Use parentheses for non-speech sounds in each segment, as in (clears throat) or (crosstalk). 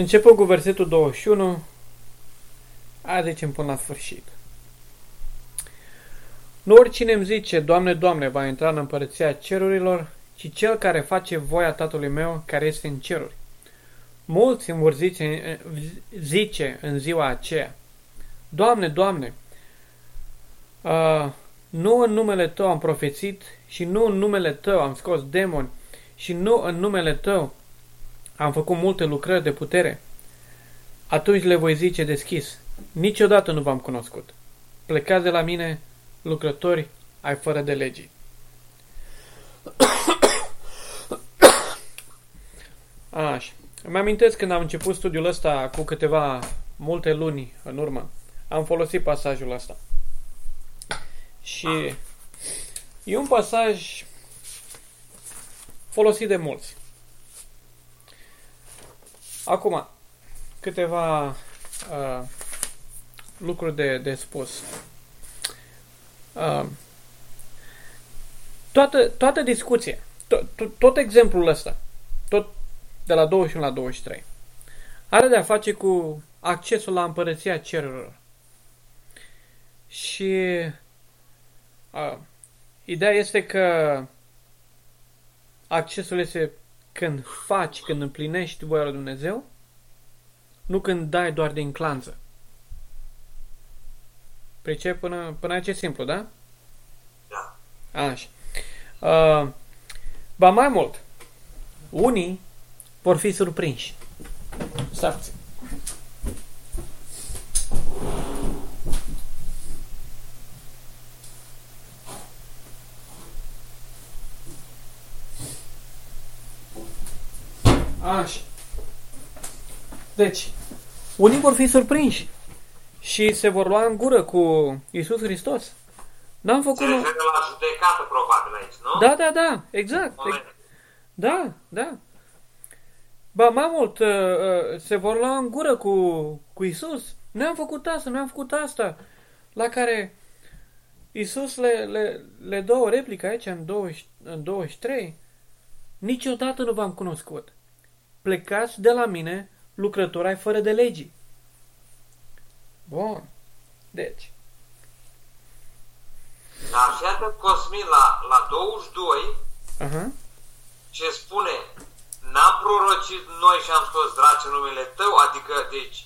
Începând cu versetul 21, a zicem până la sfârșit. Nu oricine îmi zice, Doamne, Doamne, va intra în împărăția cerurilor, ci cel care face voia Tatălui meu care este în ceruri. Mulți îmi vor zice, zice în ziua aceea, Doamne, Doamne, uh, nu în numele Tău am profețit și nu în numele Tău am scos demoni și nu în numele Tău am făcut multe lucrări de putere. Atunci le voi zice deschis, niciodată nu v-am cunoscut. Plecați de la mine, lucrători ai fără de legii. (coughs) Așa. Îmi amintesc când am început studiul ăsta cu câteva multe luni în urmă. Am folosit pasajul ăsta. Și e un pasaj folosit de mulți. Acum, câteva uh, lucruri de, de spus. Uh, toată, toată discuția, tot, tot, tot exemplul ăsta, tot de la 21 la 23, are de-a face cu accesul la împărăția cerurilor. Și uh, ideea este că accesul este când faci, când împlinești voia lui Dumnezeu, nu când dai doar din clanță. Pricep până, până aici e simplu, da? Da. Așa. Uh, ba mai mult, unii vor fi surprinși. Stați. Așa. Deci, unii vor fi surprinși și se vor lua în gură cu Isus Hristos. N-am făcut... Se referă la judecată, probabil, aici, nu? Da, da, da, exact. Moment. Da, da. Ba, mai mult, uh, uh, se vor lua în gură cu, cu Isus. Ne-am făcut asta, ne-am făcut asta. La care Isus le, le, le dă o replică aici, în, 20, în 23. Niciodată nu v-am cunoscut. Plecați de la mine, lucrători ai fără de legii. Bun. Deci, Dar și iată Cosmin la, la 22 aha, ce spune N-am prorocit noi și am scos draci în numele tău, adică, deci,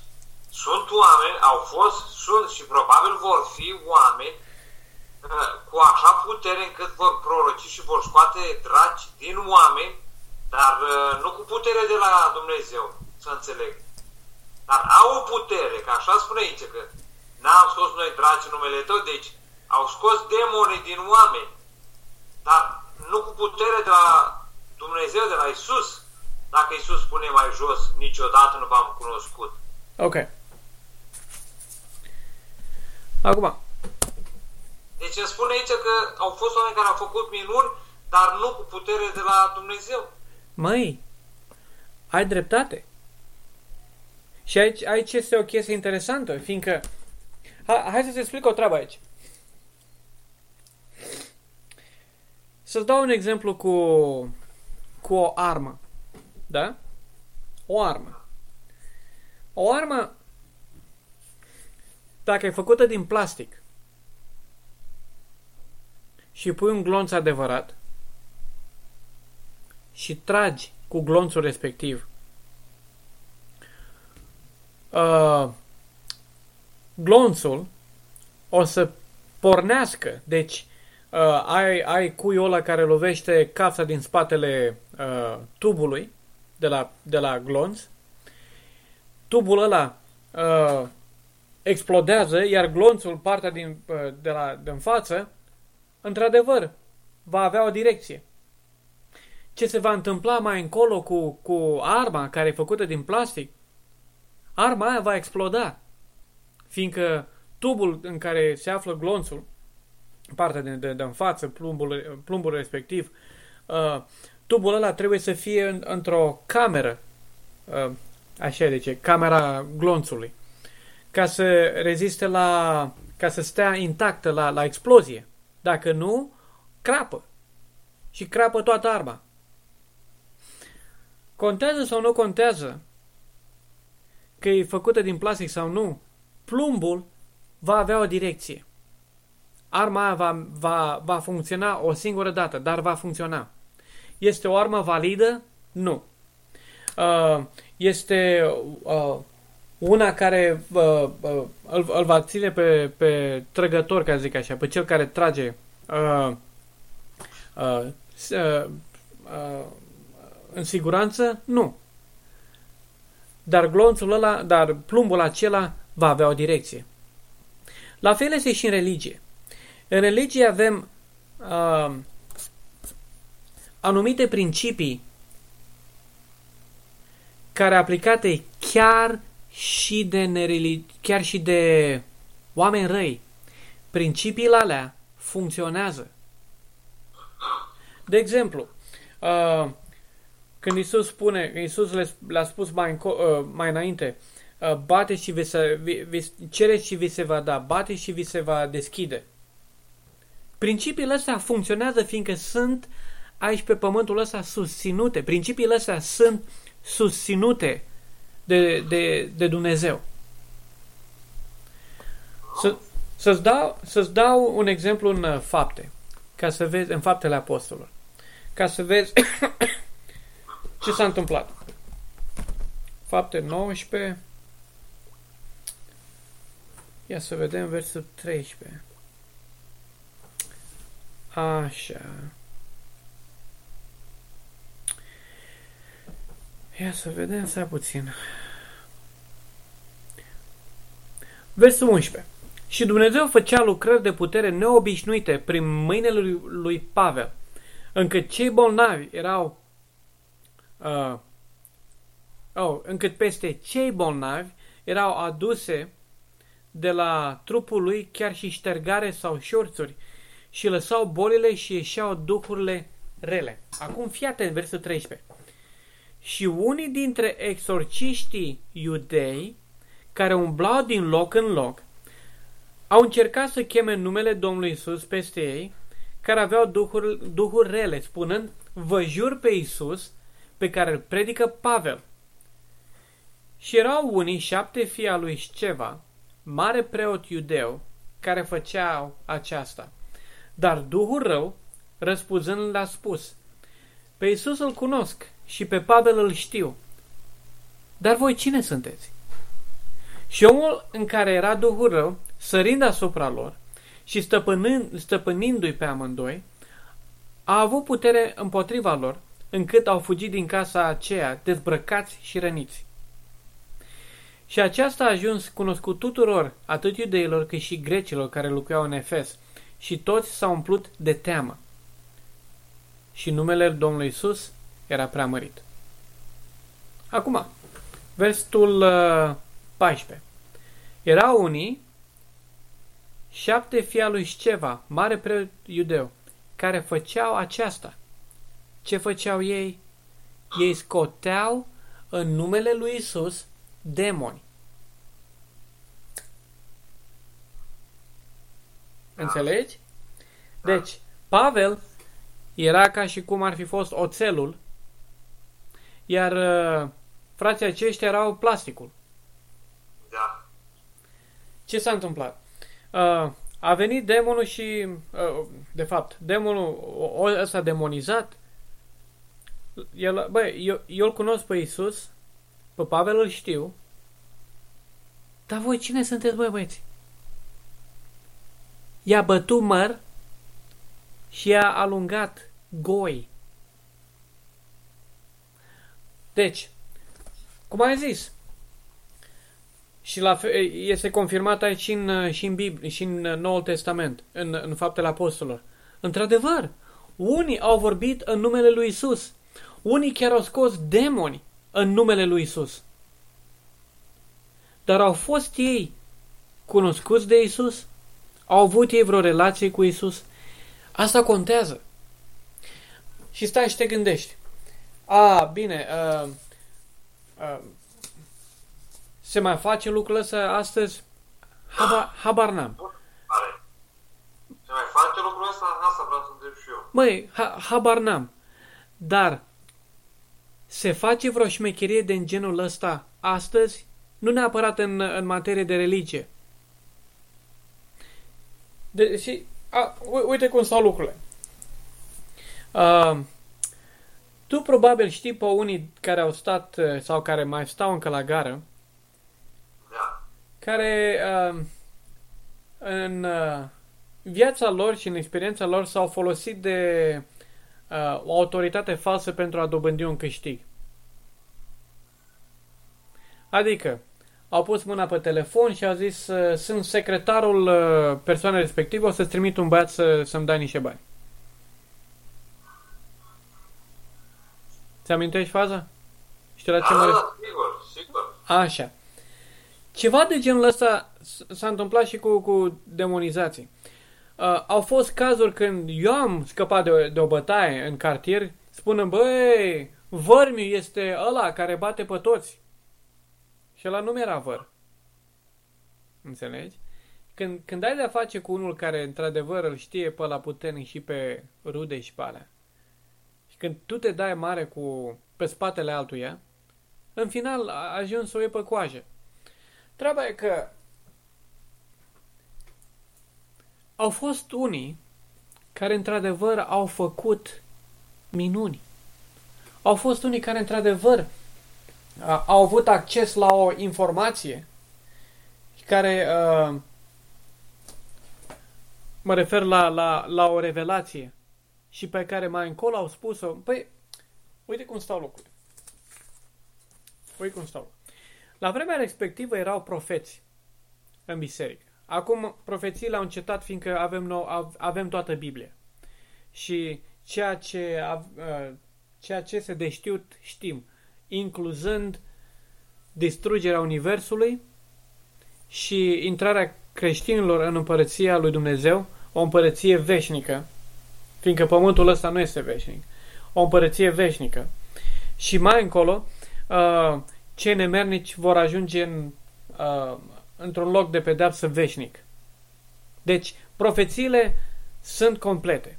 sunt oameni, au fost, sunt și probabil vor fi oameni uh, cu așa putere încât vor proroci și vor scoate draci din oameni, dar uh, nu cu putere de la Dumnezeu, să înțeleg. Dar au o putere, că așa spune aici, că n-am scos noi draci în numele tău, deci au scos demonii din oameni, dar nu cu putere de la Dumnezeu, de la Isus. Dacă Isus spune mai jos, niciodată nu v-am cunoscut. ok. Acum, Deci îmi spune aici că au fost oameni care au făcut minuni, dar nu cu putere de la Dumnezeu. Măi, ai dreptate. Și aici, aici este o chestie interesantă, fiindcă... Ha, hai să-ți explic o treabă aici. Să-ți dau un exemplu cu, cu o armă. Da? O armă. O armă, dacă e făcută din plastic și pui un glonț adevărat, și tragi cu glonțul respectiv, uh, glonțul o să pornească. Deci, uh, ai, ai cuiul ăla care lovește cața din spatele uh, tubului de la, de la glonț. Tubul ăla uh, explodează, iar glonțul, partea din, uh, de la, din față, într-adevăr, va avea o direcție ce se va întâmpla mai încolo cu, cu arma care e făcută din plastic, arma aia va exploda. Fiindcă tubul în care se află glonțul, partea de, de, de în față, plumbul, plumbul respectiv, uh, tubul ăla trebuie să fie în, într-o cameră, uh, așa deci, camera glonțului, ca să reziste la, ca să stea intactă la, la explozie. Dacă nu, crapă. Și crapă toată arma. Contează sau nu contează că e făcută din plastic sau nu, plumbul va avea o direcție. Arma aia va, va, va funcționa o singură dată, dar va funcționa. Este o armă validă? Nu. Uh, este uh, una care uh, uh, îl, îl va ține pe, pe trăgător, ca zic așa, pe cel care trage uh, uh, uh, uh, în siguranță? Nu. Dar glonțul ăla, dar plumbul acela va avea o direcție. La fel este și în religie. În religie avem uh, anumite principii care aplicate chiar și de nereli- chiar și de oameni răi. Principiile alea funcționează. De exemplu, uh, când Isus spune, Isus le-a spus mai, uh, mai înainte, uh, bate și vi se, vi, vi, cereți și vi se va da, bate și vi se va deschide. Principiile astea funcționează fiindcă sunt aici pe pământul ăsta susținute. Principiile astea sunt susținute de, de, de Dumnezeu. Să, să-ți, dau, să-ți dau un exemplu în uh, fapte, ca să vezi, în faptele apostolilor, ca să vezi ce s-a întâmplat. Fapte 19, ia să vedem versul 13. Așa. Ia să vedem, să puțin. Versul 11. Și Dumnezeu făcea lucrări de putere neobișnuite prin mâinile lui, lui Pavel, încât cei bolnavi erau uh, oh, încât peste cei bolnavi erau aduse de la trupul lui chiar și ștergare sau șorțuri și lăsau bolile și ieșeau duhurile rele. Acum fiate în versul 13. Și unii dintre exorciștii iudei care umblau din loc în loc au încercat să cheme numele Domnului Isus peste ei care aveau duhuri, duhuri rele, spunând, vă jur pe Isus pe care îl predică Pavel. Și erau unii șapte fii al lui Sceva, mare preot iudeu, care făceau aceasta. Dar Duhul rău, răspunzând, le-a spus, Pe Iisus îl cunosc și pe Pavel îl știu. Dar voi cine sunteți? Și omul în care era Duhul rău, sărind asupra lor și stăpânindu-i pe amândoi, a avut putere împotriva lor, încât au fugit din casa aceea, dezbrăcați și răniți. Și aceasta a ajuns cunoscut tuturor, atât iudeilor cât și grecilor care lucrau în Efes, și toți s-au umplut de teamă. Și numele Domnului Isus era preamărit. Acum, versetul uh, 14. Erau unii, șapte fii lui Sceva, mare preot iudeu, care făceau aceasta. Ce făceau ei? Ei scoteau în numele lui Isus demoni. Înțelegi? Deci, Pavel era ca și cum ar fi fost oțelul, iar uh, frații aceștia erau plasticul. Da. Ce s-a întâmplat? Uh, a venit demonul și, uh, de fapt, demonul ăsta demonizat, el, bă, eu, eu îl cunosc pe Isus, pe Pavel îl știu, dar voi cine sunteți, băi, băieți? I-a bătut măr și i-a alungat goi. Deci, cum ai zis, și la fel, este confirmat aici și în, și în, Biblie, și în Noul Testament, în, în Faptele Apostolilor. Într-adevăr, unii au vorbit în numele lui Isus. Unii chiar au scos demoni în numele lui Isus. Dar au fost ei cunoscuți de Isus? Au avut ei vreo relație cu Isus? Asta contează. Și stai și te gândești. A, bine, uh, uh, se mai face lucrul ăsta astăzi? Habar, habar n-am. Se mai face lucrul ăsta? Asta vreau să întreb și eu. Măi, ha, habar n-am. Dar se face vreo șmecherie de genul ăsta astăzi? Nu neapărat în, în materie de religie. De, și, a, uite cum stau lucrurile. Uh, tu probabil știi pe unii care au stat sau care mai stau încă la gară, Da. care uh, în uh, viața lor și în experiența lor s-au folosit de uh, o autoritate falsă pentru a dobândi un câștig. Adică, au pus mâna pe telefon și au zis uh, sunt secretarul uh, persoanei respective, o să-ți trimit un băiat să, să-mi dai niște bani. Ți amintești faza? Știi la ce Da, mă da, refer? da, sigur, sigur. Așa. Ceva de genul ăsta s- s-a întâmplat și cu, cu demonizații. Uh, au fost cazuri când eu am scăpat de o, de o bătaie în cartier, spunând, băi, vărmiu este ăla care bate pe toți. Și ăla nu era văr. Înțelegi? Când, când ai de-a face cu unul care într-adevăr îl știe pe la puternic și pe rude și pe alea, și când tu te dai mare cu pe spatele altuia, în final a ajuns să o iei pe coajă. Treaba e că au fost unii care într-adevăr au făcut minuni. Au fost unii care într-adevăr a- au avut acces la o informație și care uh, mă refer la, la, la o revelație și pe care mai încolo au spus-o. Păi, uite cum stau lucrurile. Uite cum stau. La vremea respectivă erau profeți în biserică. Acum profețiile au încetat fiindcă avem, nou, av- avem toată Biblia. Și ceea ce, av- uh, ceea ce se de știut știm, incluzând distrugerea Universului și intrarea creștinilor în împărăția lui Dumnezeu, o împărăție veșnică, fiindcă pământul ăsta nu este veșnic, o împărăție veșnică. Și mai încolo, uh, cei nemernici vor ajunge în, uh, într-un loc de pedeapsă veșnic. Deci, profețiile sunt complete.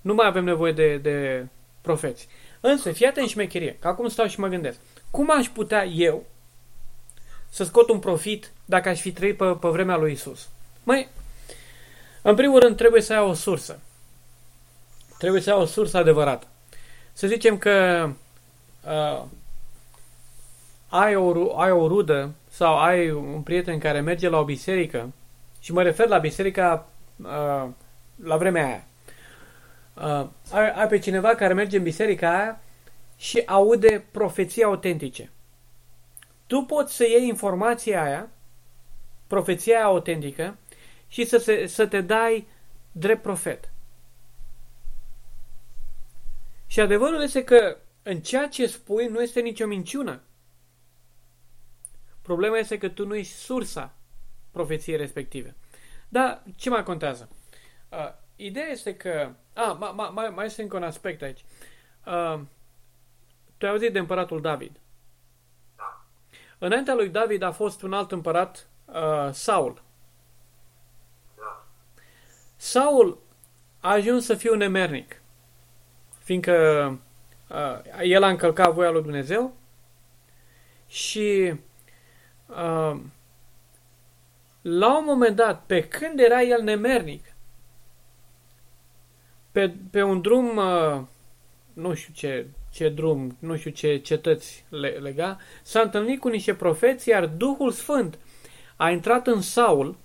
Nu mai avem nevoie de, de profeți. Însă, fii atent șmecherie, că acum stau și mă gândesc. Cum aș putea eu să scot un profit dacă aș fi trăit pe, pe vremea lui Isus? Mai, în primul rând, trebuie să ai o sursă. Trebuie să ai o sursă adevărată. Să zicem că uh, ai, o, ru- ai o rudă sau ai un prieten care merge la o biserică și mă refer la biserica uh, la vremea aia. Uh, ai, ai pe cineva care merge în biserica aia și aude profeții autentice. Tu poți să iei informația aia, profeția aia autentică, și să, se, să te dai drept profet. Și adevărul este că în ceea ce spui nu este nicio minciună. Problema este că tu nu ești sursa profeției respective. Dar ce mai contează? Uh, ideea este că... A, ma, ma, mai, mai este încă un aspect aici. Uh, tu ai auzit de împăratul David. Da. Înaintea lui David a fost un alt împărat, uh, Saul. Da. Saul a ajuns să fie un nemernic, fiindcă uh, el a încălcat voia lui Dumnezeu și uh, la un moment dat, pe când era el nemernic, pe, pe un drum, uh, nu știu ce, ce drum, nu știu ce cetăți le, lega, s-a întâlnit cu niște profeți, iar Duhul Sfânt a intrat în Saul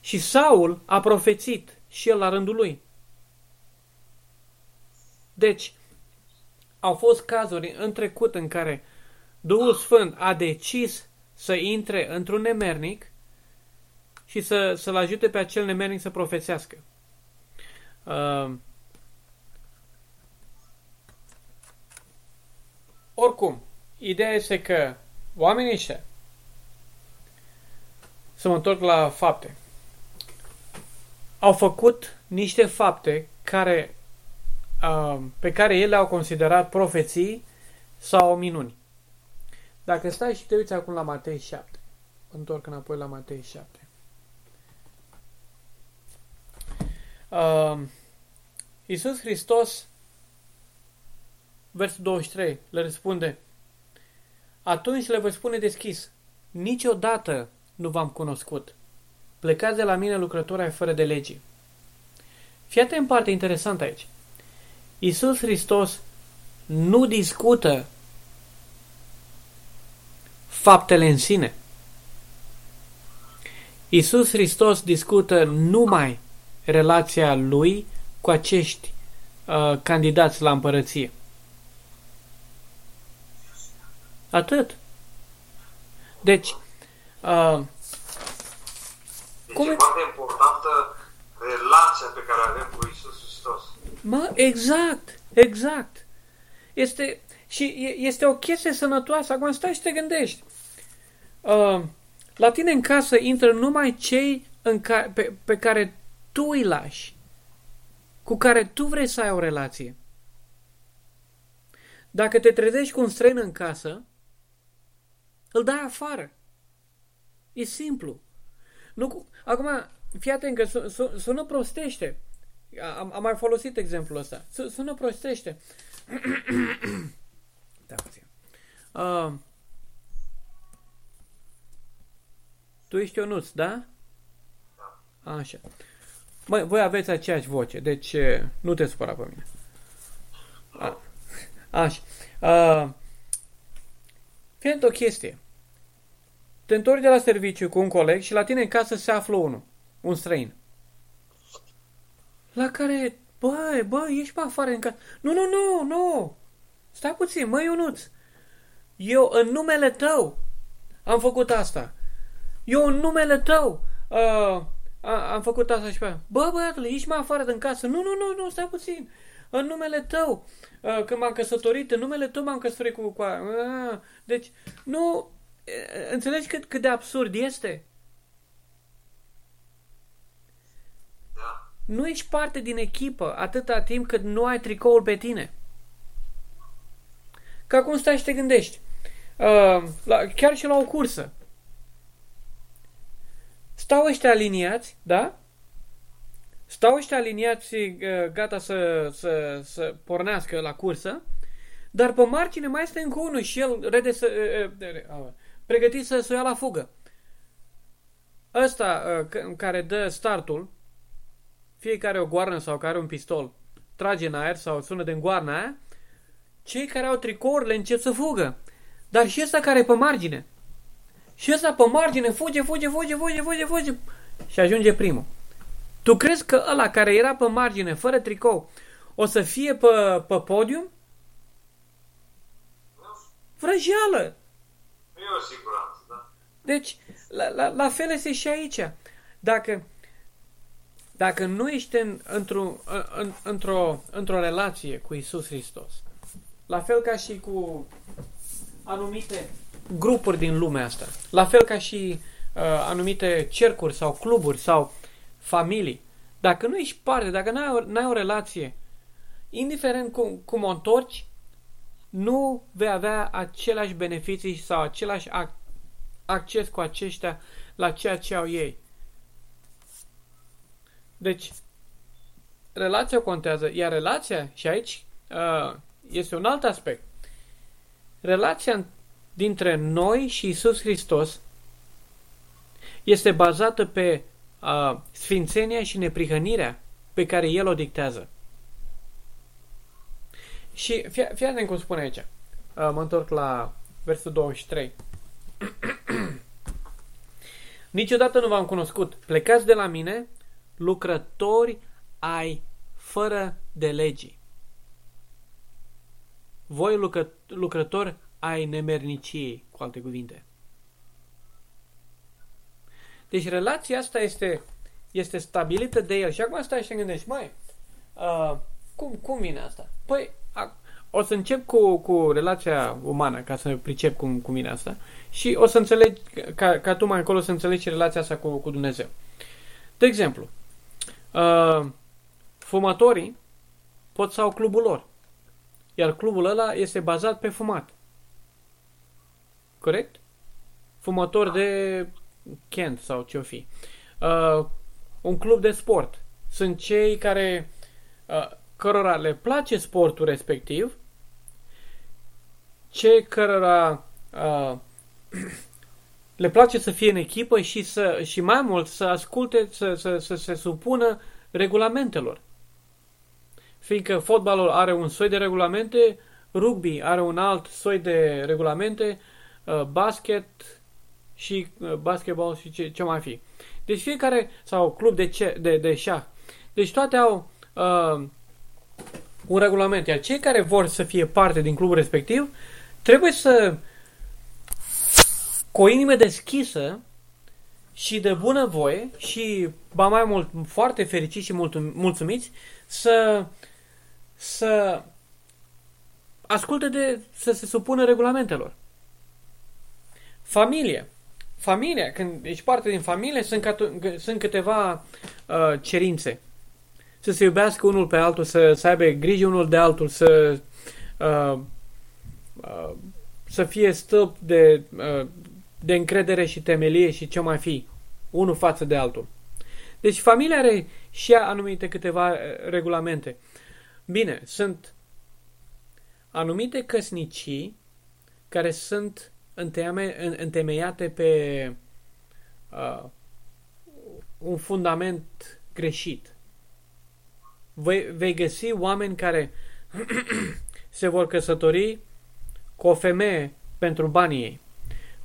și Saul a profețit și el la rândul lui. Deci, au fost cazuri în trecut în care Duhul Sfânt a decis să intre într-un nemernic și să, să-l ajute pe acel nemernic să profețească. Uh, oricum, ideea este că oamenii ăștia să mă întorc la fapte. Au făcut niște fapte care, uh, pe care ele au considerat profeții sau minuni. Dacă stai și te uiți acum la Matei 7, mă întorc înapoi la Matei 7. Uh, Iisus Hristos, versul 23, le răspunde, atunci le voi spune deschis, niciodată nu v-am cunoscut. Plecați de la mine lucrători ai fără de legii. Fii atent parte interesant aici. Iisus Hristos nu discută faptele în sine. Iisus Hristos discută numai relația lui cu acești uh, candidați la împărăție. Atât. Deci, uh, deci cum e foarte importantă relația pe care avem cu Isus Hristos. Mă, exact, exact. Este, și este o chestie sănătoasă. Acum stai și te gândești. Uh, la tine în casă intră numai cei în ca, pe, pe care tu îi lași, cu care tu vrei să ai o relație. Dacă te trezești cu un străin în casă, îl dai afară. E simplu. Nu, acum, fii atent că sună prostește. Am, am mai folosit exemplul ăsta. Sună prostește. (clears throat) da, puțin. Uh, tu ești Ionuț, da? Așa. Măi, voi aveți aceeași voce, deci nu te supăra pe mine. A, așa. Uh, fii o chestie. Te întorci de la serviciu cu un coleg și la tine în casă se află unul, un străin. La care, băi, băi, ești pe afară în casă. Nu, nu, nu, nu. Stai puțin, măi Ionuț. Eu, în numele tău, am făcut asta. Eu, în numele tău, uh, a, am făcut asta și pe aia. Bă, băiatule, ești mai afară din casă. Nu, nu, nu, nu, stai puțin. În numele tău, uh, când m-am căsătorit, în numele tău m-am căsătorit cu, cu aia. Uh, deci, nu, Înțelegi cât, cât de absurd este? Da. Nu ești parte din echipă atâta timp cât nu ai tricoul pe tine. Ca cum stai și te gândești. Uh, la, chiar și la o cursă. Stau ăștia aliniați, da? Stau ăștia aliniați uh, gata să, să, să pornească la cursă, dar pe margine mai este încă unul și el rede să... Uh, uh, uh, pregătit să, să o ia la fugă. Ăsta uh, care dă startul, fie care o goarnă sau care un pistol, trage în aer sau sună din goarna aia, cei care au tricourile încep să fugă. Dar și ăsta care e pe margine. Și ăsta pe margine fuge, fuge, fuge, fuge, fuge, fuge și ajunge primul. Tu crezi că ăla care era pe margine, fără tricou, o să fie pe, pe podium? Vrăjeală! Nu e o siguranță, da. Deci, la, la, la fel este și aici. Dacă, dacă nu ești în, într-o, în, într-o, într-o relație cu Isus Hristos, la fel ca și cu anumite grupuri din lumea asta, la fel ca și uh, anumite cercuri sau cluburi sau familii, dacă nu ești parte, dacă n-ai o, n-ai o relație, indiferent cum, cum o întorci, nu vei avea aceleași beneficii sau același acces cu aceștia la ceea ce au ei. Deci, relația contează, iar relația, și aici uh, este un alt aspect, relația dintre noi și Isus Hristos este bazată pe uh, sfințenia și neprihănirea pe care El o dictează. Și fii, fii atent cum spune aici. Uh, mă întorc la versul 23. (clears throat) Niciodată nu v-am cunoscut. Plecați de la mine, lucrători ai fără de legii. Voi lucră, lucrători ai nemerniciei, cu alte cuvinte. Deci relația asta este, este stabilită de el. Și acum stai și te gândești, mai, uh, cum, cum vine asta? Păi, o să încep cu, cu relația umană, ca să pricep cum, cum vine asta, și o să înțelegi, ca, ca tu mai încolo să înțelegi relația asta cu, cu Dumnezeu. De exemplu, uh, fumătorii pot să au clubul lor, iar clubul ăla este bazat pe fumat. Corect? Fumător de Kent sau ce-o fi. Uh, un club de sport. Sunt cei care uh, cărora le place sportul respectiv cei cărora uh, (clears throat) le place să fie în echipă și, să, și mai mult să asculte, să, să, să se supună regulamentelor. Fiindcă fotbalul are un soi de regulamente, rugby are un alt soi de regulamente, uh, basket și uh, basketball și ce, ce mai fi. Deci fiecare, sau club de, ce, de, de șah. Deci toate au uh, un regulament. Iar cei care vor să fie parte din clubul respectiv trebuie să cu o inimă deschisă și de bună voie și, ba mai mult, foarte fericiți și mulțumiți să, să asculte de, să se supună regulamentelor. Familie. Familia, când ești parte din familie, sunt, sunt câteva uh, cerințe. Să se iubească unul pe altul, să, să aibă grijă unul de altul, să, uh, uh, să fie stâlp de, uh, de încredere și temelie și ce mai fi, unul față de altul. Deci familia are și ea anumite câteva uh, regulamente. Bine, sunt anumite căsnicii care sunt întemeiate pe uh, un fundament greșit. Vei, vei găsi oameni care (clears throat) se vor căsători cu o femeie pentru banii ei,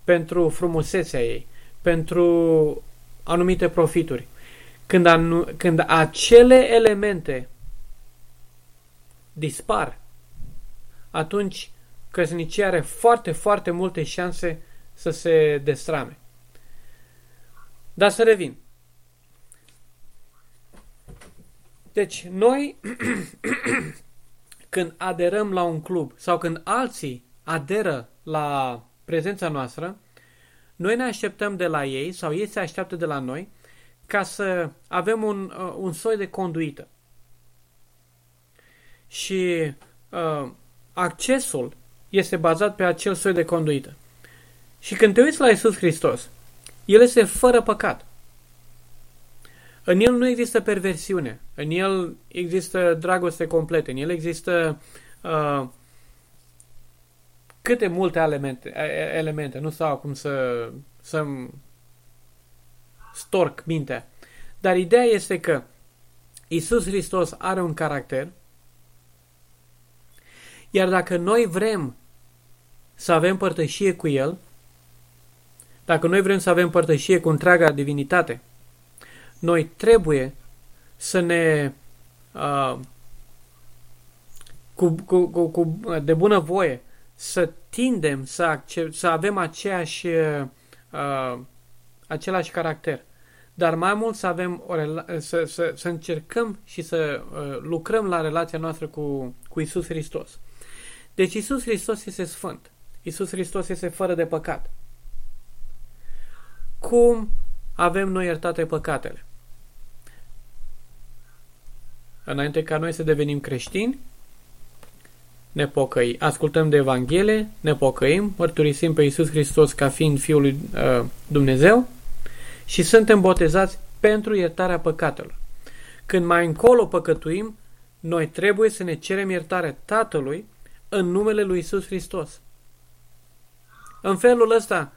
pentru frumusețea ei, pentru anumite profituri. Când, anu- când acele elemente dispar, atunci căsnicia are foarte, foarte multe șanse să se destrame. Dar să revin. Deci, noi, (clears throat) când aderăm la un club sau când alții aderă la prezența noastră, noi ne așteptăm de la ei sau ei se așteaptă de la noi ca să avem un, uh, un soi de conduită. Și uh, accesul este bazat pe acel soi de conduită. Și când te uiți la Isus Hristos, El este fără păcat. În El nu există perversiune. În El există dragoste completă. În El există uh, câte multe elemente, elemente. Nu stau acum să, să storc mintea. Dar ideea este că Isus Hristos are un caracter iar dacă noi vrem să avem părtășie cu El, dacă noi vrem să avem părtășie cu întreaga divinitate, noi trebuie să ne uh, cu, cu, cu, cu, de bună voie să tindem să, accept, să avem aceeași, uh, același caracter. Dar mai mult să avem o să, să, să încercăm și să uh, lucrăm la relația noastră cu, cu Isus Hristos. Deci Isus Hristos este sfânt. Isus Hristos este fără de păcat. Cum avem noi iertate păcatele? Înainte ca noi să devenim creștini, ne pocăi, ascultăm de Evanghelie, ne pocăim, mărturisim pe Isus Hristos ca fiind Fiul lui uh, Dumnezeu și suntem botezați pentru iertarea păcatelor. Când mai încolo păcătuim, noi trebuie să ne cerem iertare Tatălui în numele lui Isus Hristos. În felul ăsta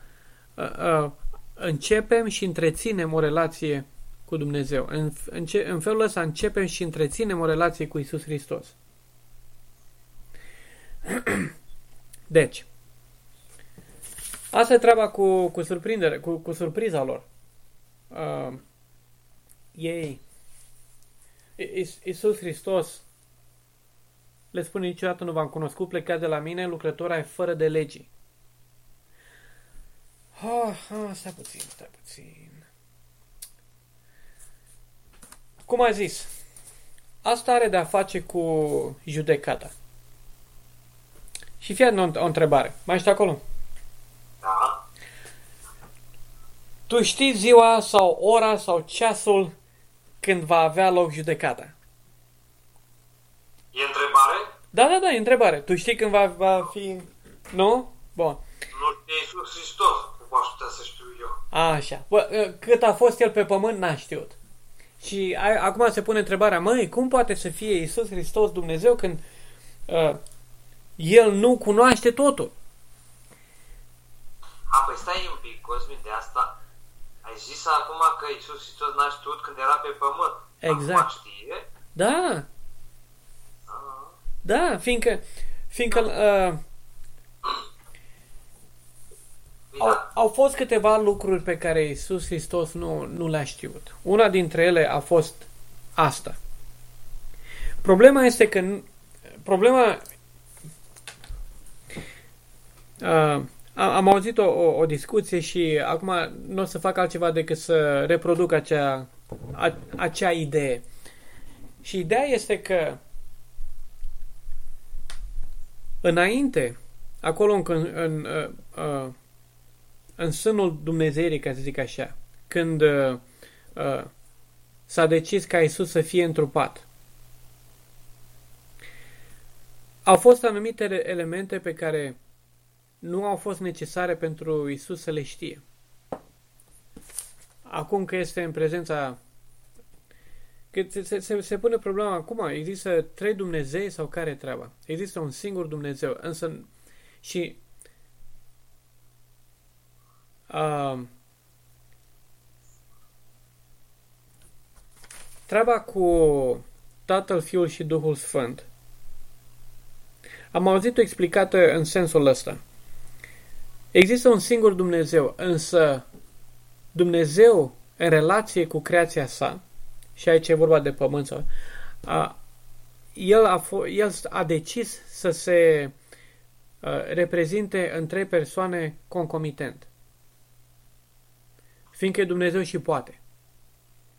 uh, uh, începem și întreținem o relație cu Dumnezeu. În, în, în felul ăsta începem și întreținem o relație cu Isus Hristos. (clears throat) Deci, asta e treaba cu, cu surprindere, cu, cu surpriza lor. Uh, ei, Isus Hristos le spune niciodată nu v-am cunoscut, plecați de la mine, lucrător ai fără de legii. Oh, oh, stai puțin, stai puțin. Cum a zis, asta are de-a face cu judecata. Și fie o, o întrebare. Mai ești acolo? Da. Tu știi ziua sau ora sau ceasul când va avea loc judecata? E întrebare? Da, da, da, e întrebare. Tu știi când va, va fi... Nu? Bun. Nu știe Iisus Hristos. Cum aș putea să știu eu? Așa. Bă, ă, cât a fost el pe pământ, n-a știut. Și a, acum se pune întrebarea, măi, cum poate să fie Iisus Hristos Dumnezeu când uh, el nu cunoaște totul? A, păi stai un pic, Cosmin, de asta ai zis acum că Iisus Hristos n-a știut când era pe pământ. Exact. Acum știe. Da, Ah. da, fiindcă, fiindcă uh, Bine, au, au fost câteva lucruri pe care Isus Hristos nu, nu le-a știut. Una dintre ele a fost asta. Problema este că nu- problema uh, am am auzit o, o, o discuție și acum nu o să fac altceva decât să reproduc acea, a, acea idee. Și ideea este că înainte, acolo în, în, în, uh, uh, în sânul Dumnezeirii, ca să zic așa, când uh, uh, s-a decis ca Isus să fie întrupat, au fost anumite ele- elemente pe care nu au fost necesare pentru Isus să le știe. Acum că este în prezența Că se, se, se, se pune problema acum, există trei Dumnezei sau care e treaba? Există un singur Dumnezeu, însă și uh, treaba cu Tatăl, Fiul și Duhul Sfânt am auzit-o explicată în sensul ăsta. Există un singur Dumnezeu, însă Dumnezeu în relație cu creația sa, și aici e vorba de pământ, sau, a, el, a fo- el a decis să se a, reprezinte în trei persoane concomitent. Fiindcă Dumnezeu și poate.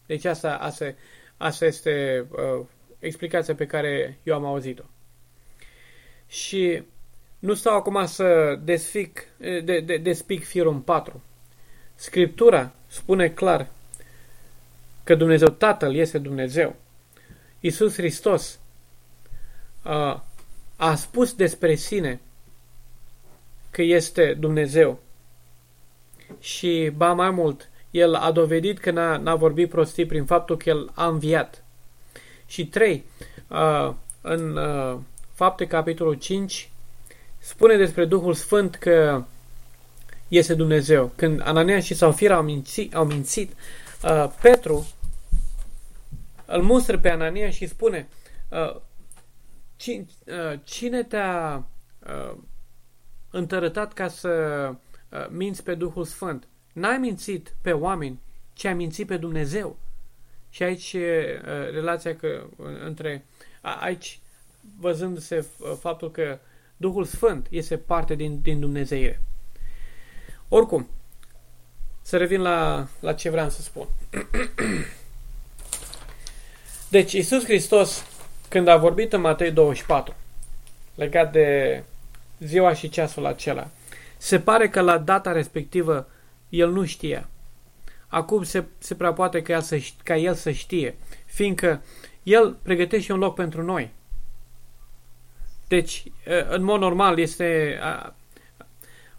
Deci asta, asta, asta este uh, explicația pe care eu am auzit-o. Și nu stau acum să desfic, de, de, despic firul în patru. Scriptura spune clar că Dumnezeu Tatăl este Dumnezeu. Iisus Hristos a, a spus despre sine că este Dumnezeu. Și, ba mai mult, El a dovedit că n-a, n-a vorbit prostii prin faptul că El a înviat. Și trei, a, în a, fapte capitolul 5, spune despre Duhul Sfânt că este Dumnezeu. Când Anania și Safira au mințit, au mințit uh, Petru îl mustră pe Anania și spune uh, cine, uh, cine te-a uh, întărătat ca să uh, minți pe Duhul Sfânt? N-ai mințit pe oameni, ci ai mințit pe Dumnezeu. Și aici e uh, relația că, uh, între a, aici văzându-se uh, faptul că Duhul Sfânt este parte din, din Dumnezeire. Oricum, să revin la, la ce vreau să spun. (clears throat) Deci, Iisus Hristos, când a vorbit în Matei 24, legat de ziua și ceasul acela, se pare că la data respectivă el nu știa. Acum se, se prea poate ca el, să, ș- ca el să știe, fiindcă el pregătește un loc pentru noi. Deci, în mod normal, este a,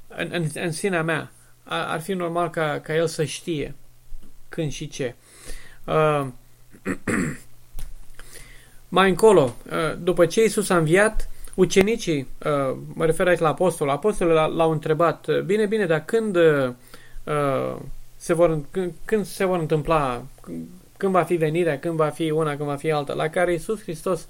în, în, în sinea mea, ar, ar fi normal ca, ca el să știe când și ce. Uh, (clears throat) mai încolo, uh, după ce Iisus a înviat, ucenicii, uh, mă refer aici la apostol, apostolul l- l-au întrebat, uh, bine, bine, dar când, uh, se vor, când, când se vor întâmpla, când, când va fi venirea, când va fi una, când va fi alta, la care Iisus Hristos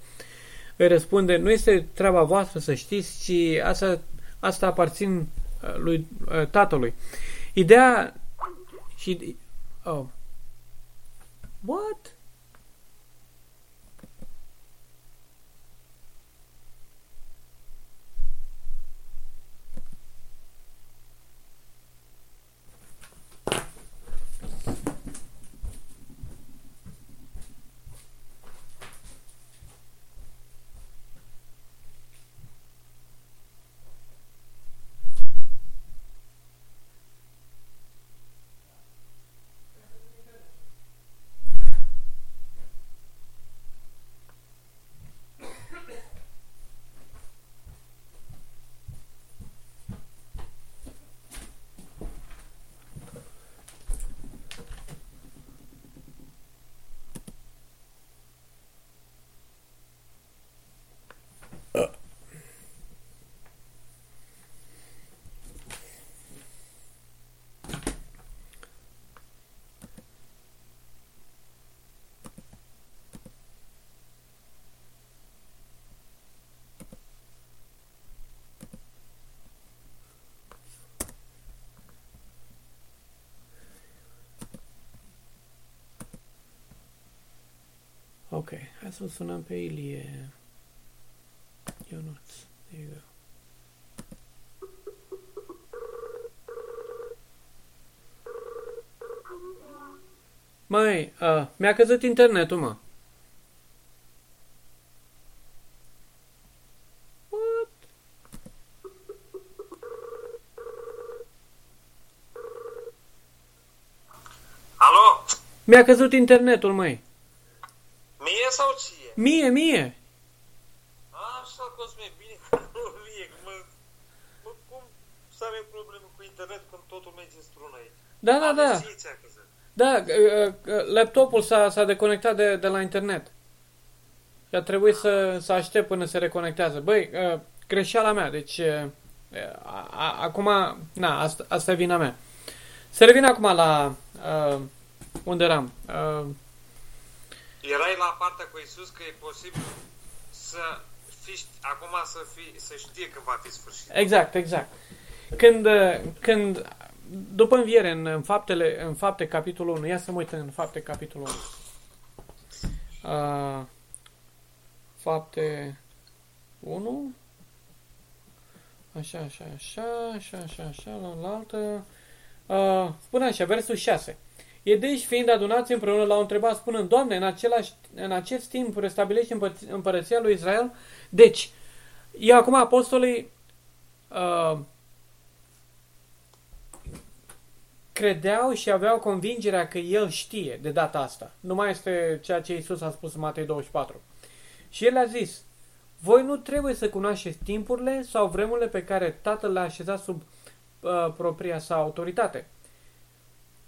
îi răspunde, nu este treaba voastră să știți, ci asta, asta aparțin uh, lui uh, tatălui. Ideea și oh. What? Ok, hai să-l sunăm pe Ilie Ionuț. There you go. Măi, uh, mi-a căzut internetul, mă. What? Alo? Mi-a căzut internetul, măi. Mie sau ție? Mie, mie. Așa, Cosme, bine, (laughs) nu mie, că mă, mă, cum să avem probleme cu internet când totul merge în strună aici? Da, da, da. Ție ți-a căzut. Da, uh, uh, laptopul s-a, s-a deconectat de, de la internet. Și a trebuit să, să aștept până se reconectează. Băi, uh, greșeala mea, deci uh, a, a, acum, na, asta, asta e vina mea. Să revin acum la uh, unde eram. Uh, Erai la partea cu Isus că e posibil să fii, acum să, fii, să știe că va fi sfârșit. exact, exact. Când, uh, când după înviere, în, în, faptele, în fapte, capitolul 1, ia să mă uit în fapte, capitolul 1. Uh, fapte 1, așa, așa, așa, așa, așa, așa, la, la altă. Uh, spune așa, versul 6. E deci fiind adunați împreună l-au întrebat spunând, Doamne, în, același, în acest timp restabilești împă- împărăția lui Israel? Deci, e acum apostolii uh, credeau și aveau convingerea că el știe de data asta. Nu mai este ceea ce Isus a spus în Matei 24. Și el a zis, voi nu trebuie să cunoașteți timpurile sau vremurile pe care Tatăl le-a așezat sub uh, propria sa autoritate,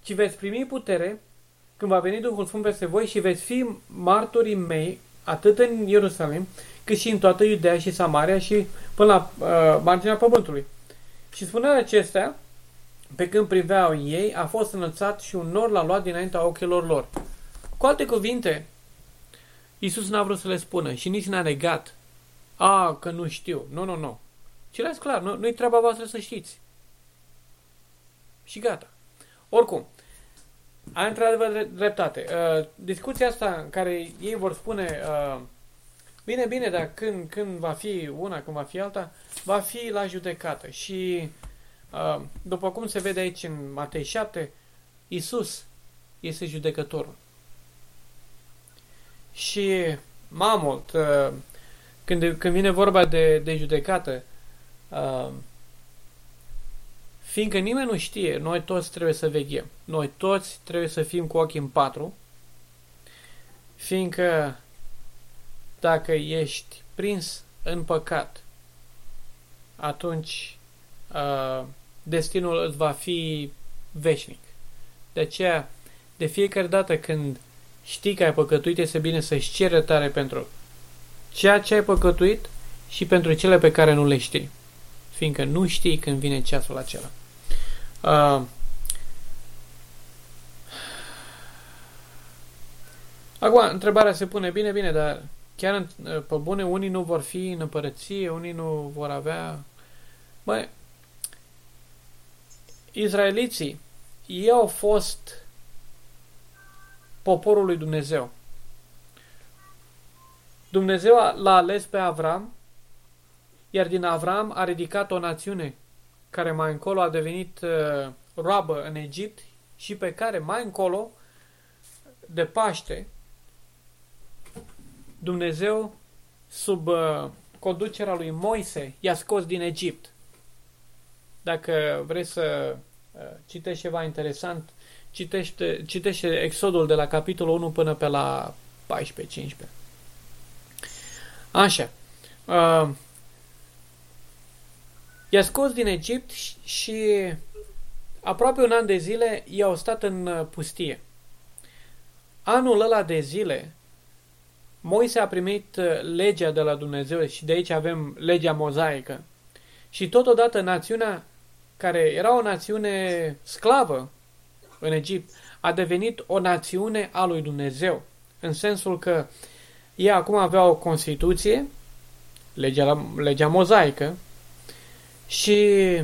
ci veți primi putere când va veni Duhul Sfânt peste voi și veți fi martorii mei atât în Ierusalim, cât și în toată Iudea și Samaria și până la uh, marginea pământului. Și spunea acestea, pe când priveau ei, a fost înălțat și un nor l-a luat dinaintea ochilor lor. Cu alte cuvinte, Iisus n-a vrut să le spună și nici n-a negat. A, că nu știu. Nu, nu, nu. Și le clar, nu, nu-i treaba voastră să știți. Și gata. Oricum, ai într-adevăr dreptate. Uh, discuția asta în care ei vor spune uh, bine, bine, dar când, când va fi una, când va fi alta, va fi la judecată. Și uh, după cum se vede aici în Matei 7, Isus este judecătorul. Și mai mult, uh, când, când vine vorba de, de judecată, uh, fiindcă nimeni nu știe, noi toți trebuie să veghem. Noi toți trebuie să fim cu ochii în patru, fiindcă dacă ești prins în păcat, atunci uh, destinul îți va fi veșnic. De aceea, de fiecare dată când știi că ai păcătuit, este bine să-și cere tare pentru ceea ce ai păcătuit și pentru cele pe care nu le știi. Fiindcă nu știi când vine ceasul acela. Uh, Acum, întrebarea se pune, bine, bine, dar chiar în, pe bune, unii nu vor fi în împărăție, unii nu vor avea... Băi, izraeliții, ei au fost poporul lui Dumnezeu. Dumnezeu l-a ales pe Avram, iar din Avram a ridicat o națiune care mai încolo a devenit uh, roabă în Egipt și pe care mai încolo, de Paște, Dumnezeu, sub uh, conducerea lui Moise, i-a scos din Egipt. Dacă vreți să uh, citești ceva interesant, citește, citește Exodul de la capitolul 1 până pe la 14-15. Așa. Uh, i-a scos din Egipt și aproape un an de zile i-au stat în uh, pustie. Anul ăla de zile, Moise a primit uh, legea de la Dumnezeu și de aici avem legea mozaică. Și totodată națiunea care era o națiune sclavă în Egipt a devenit o națiune a lui Dumnezeu. În sensul că ei acum aveau o Constituție, legea, legea mozaică, și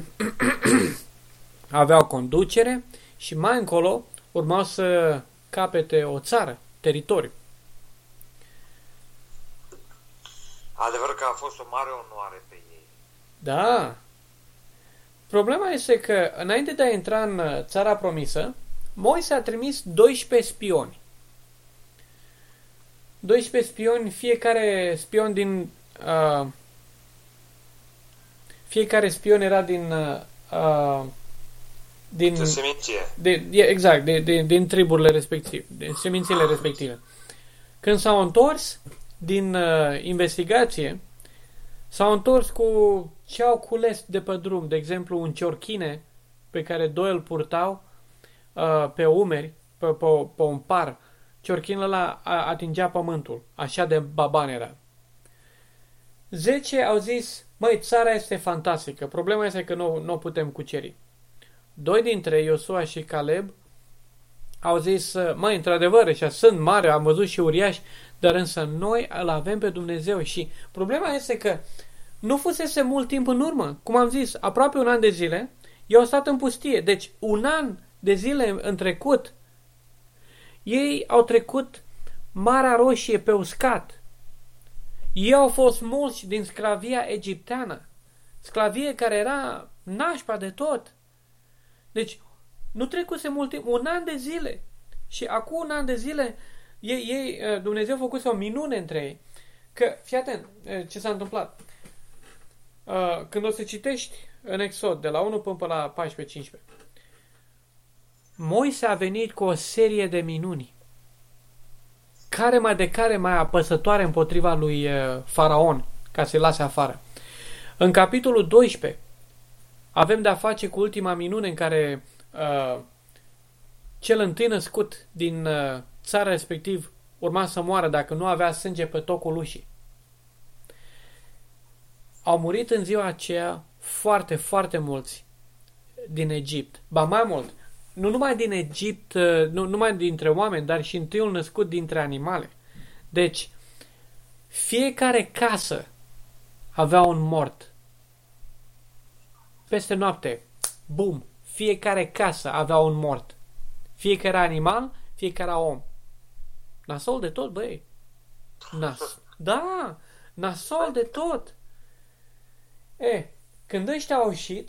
(clears throat) aveau conducere și mai încolo urmau să capete o țară, teritoriu. Adevăr că a fost o mare onoare pe ei. Da. Problema este că, înainte de a intra în uh, țara promisă, Moise a trimis 12 spioni. 12 spioni, fiecare spion din... Uh, fiecare spion era din... Uh, uh din de seminție. De, exact, de, de, din triburile respective, din semințele respective. Când s-au întors din uh, investigație, s-au întors cu ce au cules de pe drum, de exemplu un ciorchine pe care doi îl purtau uh, pe umeri, pe, pe, pe un par. Ciorchinul ăla atingea pământul, așa de baban era. Zece au zis, măi, țara este fantastică, problema este că nu, nu o putem cuceri. Doi dintre Iosua și Caleb au zis, măi, într-adevăr, așa sunt mari, am văzut și uriași, dar însă noi îl avem pe Dumnezeu și problema este că nu fusese mult timp în urmă. Cum am zis, aproape un an de zile, ei au stat în pustie. Deci, un an de zile în trecut, ei au trecut Marea Roșie pe uscat. Ei au fost mulți din sclavia egipteană. Sclavie care era nașpa de tot. Deci, nu trecuse mult timp, un an de zile. Și acum un an de zile, ei, ei, uh, Dumnezeu a făcut o minune între ei. Că, fii atent, uh, ce s-a întâmplat. Uh, când o să citești în Exod, de la 1 până la 14-15, Moise a venit cu o serie de minuni, care mai de care mai apăsătoare împotriva lui Faraon, ca să-i lase afară. În capitolul 12, avem de-a face cu ultima minune în care uh, cel întâi născut din uh, țara respectiv urma să moară dacă nu avea sânge pe tocul ușii. Au murit în ziua aceea foarte, foarte mulți din Egipt. Ba mai mult, nu numai din Egipt, uh, nu numai dintre oameni, dar și întâiul născut dintre animale. Deci, fiecare casă avea un mort peste noapte, bum, fiecare casă avea un mort. Fiecare animal, fiecare om. Nasol de tot, băi. Nas. Da, nasol de tot. E, când ăștia au ieșit,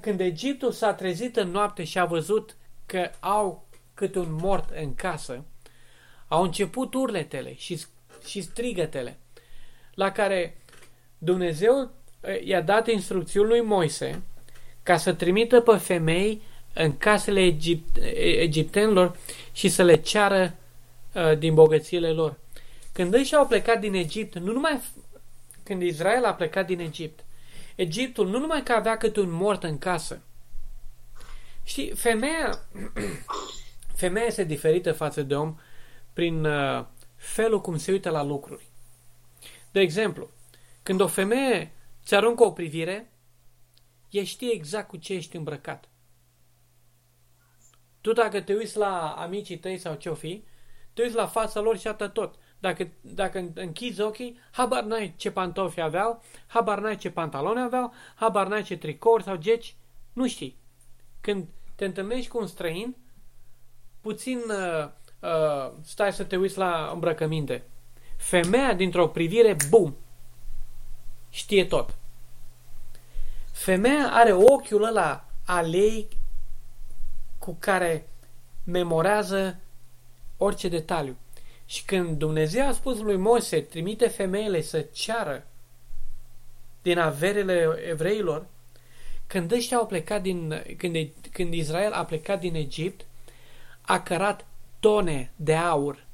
când Egiptul s-a trezit în noapte și a văzut că au câte un mort în casă, au început urletele și, și strigătele, la care Dumnezeu i-a dat instrucțiuni lui Moise ca să trimită pe femei în casele egipt, egiptenilor și să le ceară uh, din bogățiile lor. Când ei au plecat din Egipt, nu numai când Israel a plecat din Egipt, Egiptul nu numai că avea câte un mort în casă. Știi, femeia, (clears throat) femeia este diferită față de om prin uh, felul cum se uită la lucruri. De exemplu, când o femeie Ți aruncă o privire, ea știe exact cu ce ești îmbrăcat. Tu dacă te uiți la amicii tăi sau ce-o fi, te uiți la fața lor și atât tot. Dacă, dacă închizi ochii, habar n-ai ce pantofi aveau, habar n-ai ce pantaloni aveau, habar n-ai ce tricouri sau geci, nu știi. Când te întâlnești cu un străin, puțin uh, uh, stai să te uiți la îmbrăcăminte. Femeia dintr-o privire, bum, știe tot. Femeia are ochiul ăla alei cu care memorează orice detaliu. Și când Dumnezeu a spus lui Moise, trimite femeile să ceară din averele evreilor, când ăștia au plecat din, când, când Israel a plecat din Egipt, a cărat tone de aur.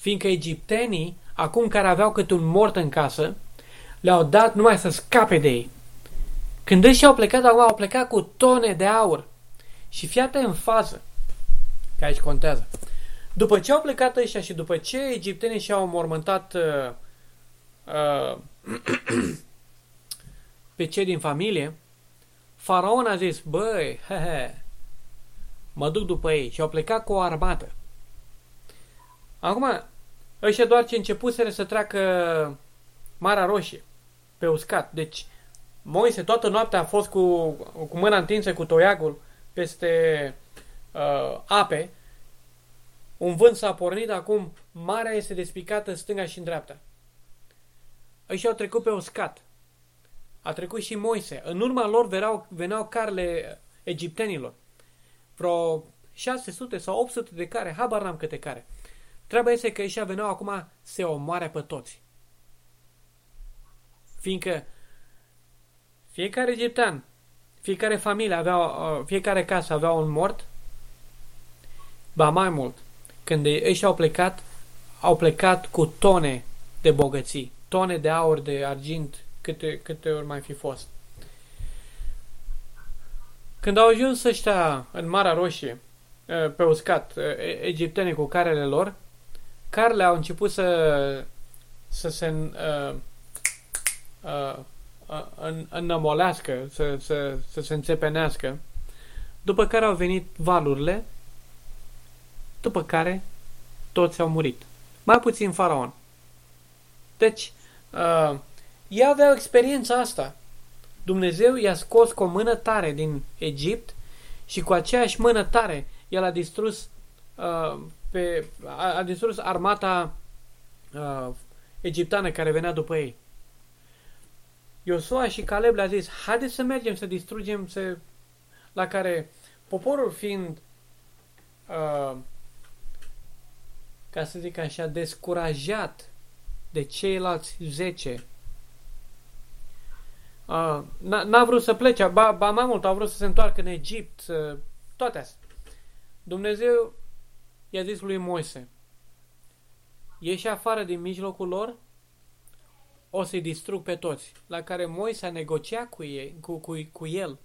Fiindcă egiptenii, acum care aveau câte un mort în casă, le-au dat numai să scape de ei. Când ăștia au plecat, acum au plecat cu tone de aur. Și fiate în fază, că aici contează. După ce au plecat ăștia și după ce egiptenii și-au mormântat uh, uh, (clears throat) pe cei din familie, faraon a zis, băi, he, he, mă duc după ei și au plecat cu o armată. Acum, ăștia doar ce începuseră să treacă Marea Roșie pe uscat. Deci, Moise toată noaptea a fost cu, cu mâna întinsă cu toiagul peste uh, ape. Un vânt s-a pornit, acum marea este despicată în stânga și în dreapta. ăștia au trecut pe uscat. A trecut și Moise. În urma lor veneau, veneau carele egiptenilor. Vreo 600 sau 800 de care, habar n-am câte care. Treaba este că ăștia veneau acum se omoare pe toți. Fiindcă fiecare egiptean, fiecare familie avea, uh, fiecare casă avea un mort, ba mai mult, când ăștia au plecat, au plecat cu tone de bogății, tone de aur, de argint, câte, câte ori mai fi fost. Când au ajuns ăștia în Marea Roșie, uh, pe uscat, uh, egiptenii cu carele lor, carele au început să, să se uh, uh, în, înnămolească, să, să, să se înțepenească, după care au venit valurile, după care toți au murit. Mai puțin faraon. Deci, uh, ei aveau experiența asta. Dumnezeu i-a scos cu o mână tare din Egipt și cu aceeași mână tare el a distrus, uh, pe, a, a distrus armata uh, egipteană care venea după ei. Iosua și Caleb le-a zis, haideți să mergem să distrugem, să... la care poporul fiind, uh, ca să zic așa, descurajat de ceilalți zece, uh, n-a vrut să plece, ba, ba mai mult, a vrut să se întoarcă în Egipt, uh, toate astea. Dumnezeu i-a zis lui Moise, ieși afară din mijlocul lor o să-i distrug pe toți. La care Moise a negociat cu, ei, cu, cu, cu el,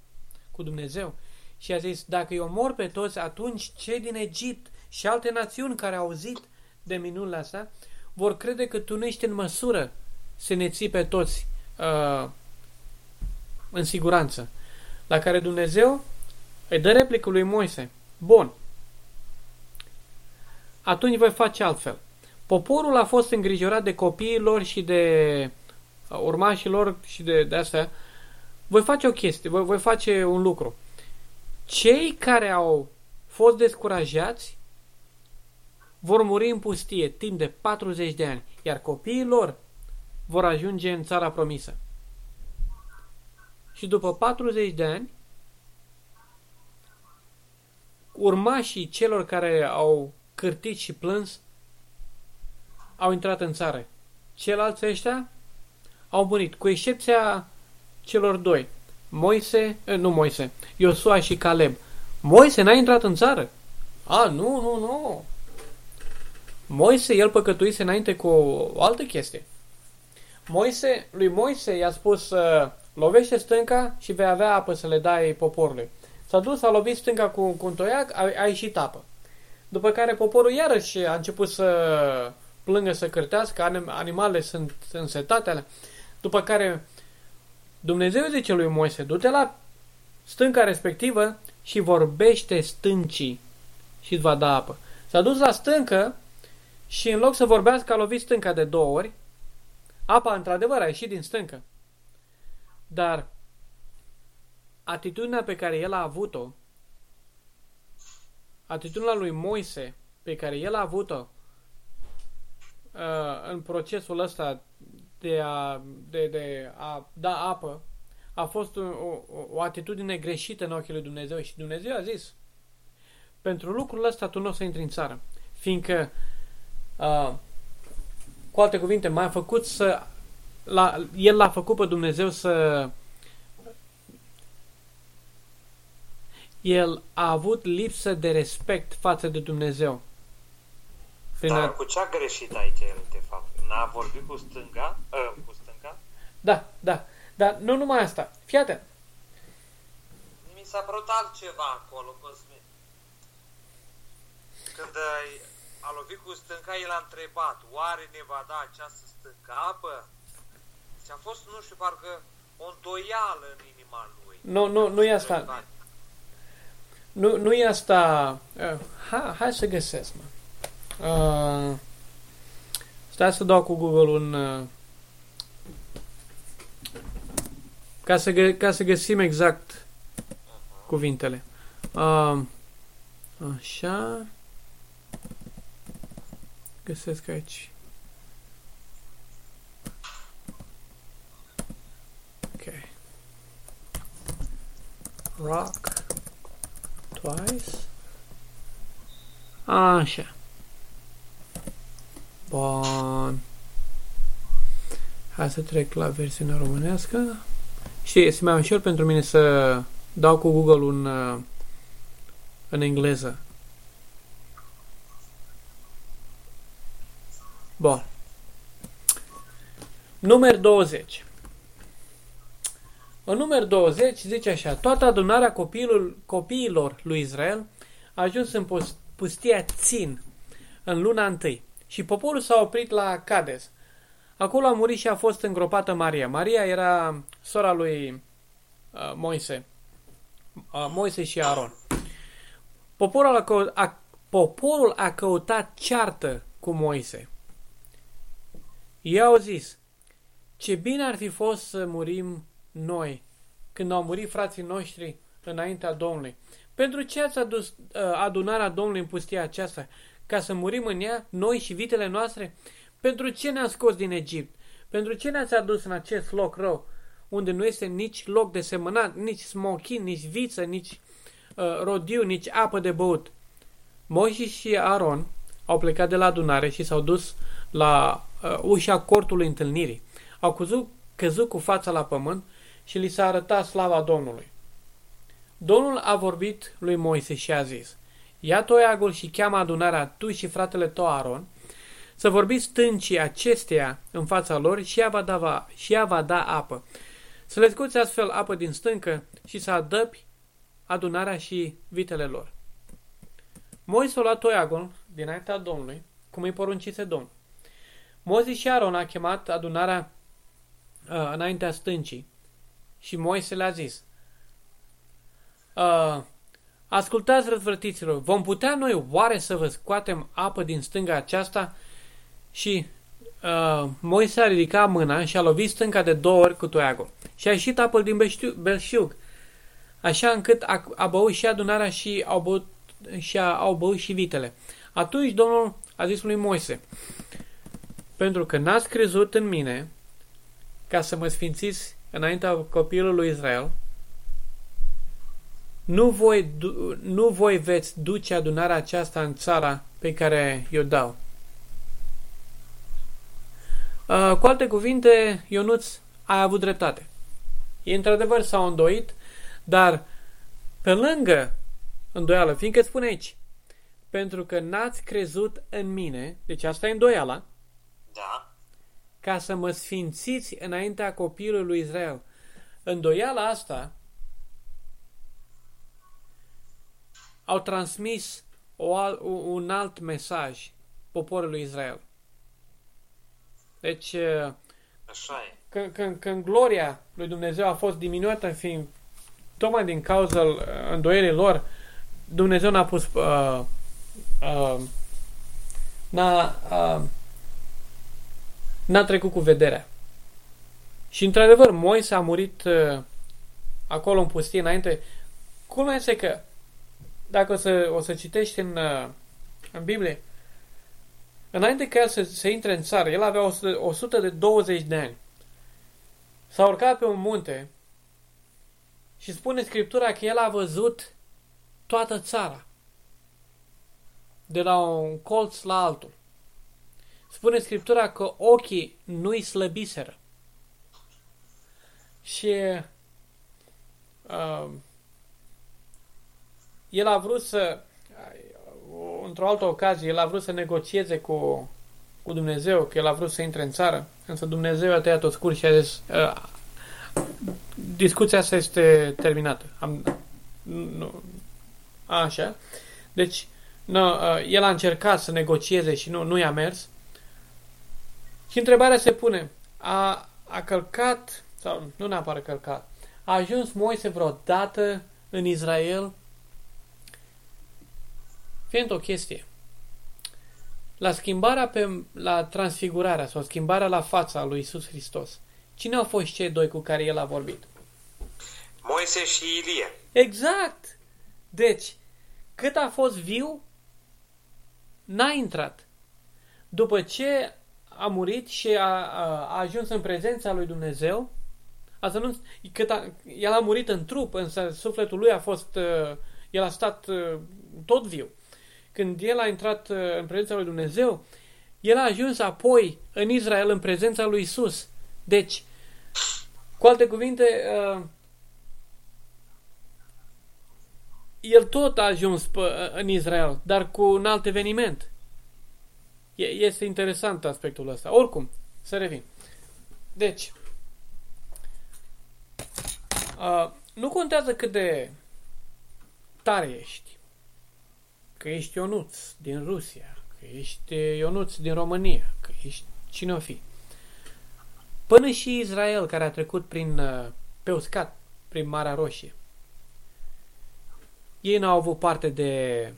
cu Dumnezeu, și a zis, dacă îi omor pe toți, atunci cei din Egipt și alte națiuni care au auzit de minunile astea, vor crede că tu nu ești în măsură să ne ții pe toți uh, în siguranță. La care Dumnezeu îi dă replică lui Moise. Bun. Atunci voi face altfel. Poporul a fost îngrijorat de copiilor și de uh, urmașilor și de, de astea. Voi face o chestie, voi, voi face un lucru. Cei care au fost descurajați vor muri în pustie timp de 40 de ani, iar copiii lor vor ajunge în țara promisă. Și după 40 de ani, urmașii celor care au cârtit și plâns au intrat în țară. Ceilalți ăștia au murit, cu excepția celor doi. Moise, eh, nu Moise, Iosua și Caleb. Moise n-a intrat în țară. A, nu, nu, nu. Moise, el păcătuise înainte cu o altă chestie. Moise, lui Moise i-a spus, uh, lovește stânca și vei avea apă să le dai poporului. S-a dus, a lovit stânca cu, cu un toiac, a, a ieșit apă. După care poporul iarăși a început să plângă să cârtească, animalele sunt însetate alea. După care Dumnezeu zice lui Moise, du-te la stânca respectivă și vorbește stâncii și îți va da apă. S-a dus la stâncă și în loc să vorbească a lovit stânca de două ori. Apa într-adevăr a ieșit din stâncă. Dar atitudinea pe care el a avut-o, atitudinea lui Moise pe care el a avut-o uh, în procesul ăsta de a, de, de a da apă a fost o, o, o atitudine greșită în ochii lui Dumnezeu și Dumnezeu a zis pentru lucrul ăsta tu nu o să intri în țară fiindcă uh, cu alte cuvinte m-a făcut să la, el l-a făcut pe Dumnezeu să el a avut lipsă de respect față de Dumnezeu prin Dar a... cu ce a greșit aici el, de fapt? N-a vorbit cu stânga? Uh, cu stânga? Da, da. Dar nu numai asta. Fii atent. Mi s-a părut altceva acolo, Cosmin. Când a lovit cu stânga, el a întrebat, oare ne va da această stânga apă? Și a fost, nu știu, parcă o îndoială în inima lui. Nu, nu, nu e asta. Nu, nu e asta. Uh, hai, hai să găsesc, mă. Uh, stai să dau cu Google un... Uh, ca, să gă, ca să găsim exact cuvintele. Uh, așa găsesc aici. Ok. Rock twice. Așa. Bun. Hai să trec la versiunea românească. Și este mai ușor pentru mine să dau cu Google un uh, în engleză Bun. Număr 20. În număr 20 zice așa, toată adunarea copiilor, copiilor lui Israel a ajuns în pustia Țin în luna întâi și poporul s-a oprit la Cades. Acolo a murit și a fost îngropată Maria. Maria era sora lui uh, Moise. Uh, Moise și Aron. Poporul a, căut, a, poporul a căutat ceartă cu Moise. Ei au zis, ce bine ar fi fost să murim noi, când au murit frații noștri înaintea Domnului. Pentru ce ați adus uh, adunarea Domnului în pustia aceasta? Ca să murim în ea, noi și vitele noastre? Pentru ce ne-a scos din Egipt? Pentru ce ne-ați adus în acest loc rău, unde nu este nici loc de semănat, nici smochin, nici viță, nici uh, rodiu, nici apă de băut? Moșii și Aron au plecat de la adunare și s-au dus la uh, ușa cortului întâlnirii. Au căzut, căzut cu fața la pământ și li s-a arătat slava Domnului. Domnul a vorbit lui Moise și a zis, Ia toiagul și cheamă adunarea tu și fratele tău Aron, să vorbiți stâncii acesteia în fața lor și ea va da, va, și ea va da apă. Să le scoți astfel apă din stâncă și să adăpi adunarea și vitele lor. Moise a luat toiagul dinaintea Domnului, cum îi poruncise Domnul. Moise și Aron a chemat adunarea uh, înaintea stâncii și Moise le-a zis, uh, Ascultați, răzvrătiților, vom putea noi oare să vă scoatem apă din stânga aceasta? Și uh, Moise a ridicat mâna și a lovit stânca de două ori cu toiagul. Și a ieșit apă din belșug, așa încât a, a băut și adunarea și au băut, și a, au băut și vitele. Atunci Domnul a zis lui Moise, pentru că n-ați crezut în mine ca să mă sfințiți înaintea copilului lui Israel, nu voi, nu voi veți duce adunarea aceasta în țara pe care eu dau. Uh, cu alte cuvinte, Ionuț a avut dreptate. Ei într-adevăr s-au îndoit, dar pe lângă îndoială, fiindcă spune aici, pentru că n-ați crezut în mine, deci asta e îndoiala, da. ca să mă sfințiți înaintea copilului lui Israel. Îndoiala asta au transmis o, un alt mesaj poporului Israel. Deci, Așa e. Când, când, când gloria lui Dumnezeu a fost diminuată, fiind tocmai din cauza îndoierii lor, Dumnezeu n-a pus uh, uh, n-a, uh, n-a trecut cu vederea. Și într-adevăr, Moise a murit uh, acolo în pustie înainte. Cum este că dacă o să, o să citești în, uh, în Biblie, înainte ca el să, să intre în țară, el avea 100, 120 de ani. S-a urcat pe un munte și spune Scriptura că el a văzut toată țara. De la un colț la altul. Spune Scriptura că ochii nu-i slăbiseră. Și uh, el a vrut să, într-o altă ocazie, el a vrut să negocieze cu, cu Dumnezeu, că el a vrut să intre în țară, însă Dumnezeu a tăiat-o scurt și a zis, uh, discuția asta este terminată. Am, nu, așa. Deci, nu, uh, el a încercat să negocieze și nu, nu i-a mers. Și întrebarea se pune, a, a călcat, sau nu neapărat călcat, a ajuns Moise vreodată în Israel Fiind o chestie. La schimbarea pe, la transfigurarea sau schimbarea la fața lui Isus Hristos, cine au fost cei doi cu care el a vorbit? Moise și Ilie. Exact! Deci, cât a fost viu, n-a intrat. După ce a murit și a, a, a ajuns în prezența lui Dumnezeu, Asta nu, cât a, el a murit în trup, însă sufletul lui a fost, uh, el a stat uh, tot viu. Când el a intrat uh, în prezența lui Dumnezeu, el a ajuns apoi în Israel în prezența lui Isus. Deci, cu alte cuvinte, uh, el tot a ajuns pe, în Israel, dar cu un alt eveniment. E, este interesant aspectul ăsta. Oricum, să revin. Deci, uh, nu contează cât de tare ești. Că ești Ionuț din Rusia, că ești Ionuț din România, că ești cine o fi. Până și Israel, care a trecut prin, uh, pe uscat, prin Marea Roșie, ei n-au avut parte de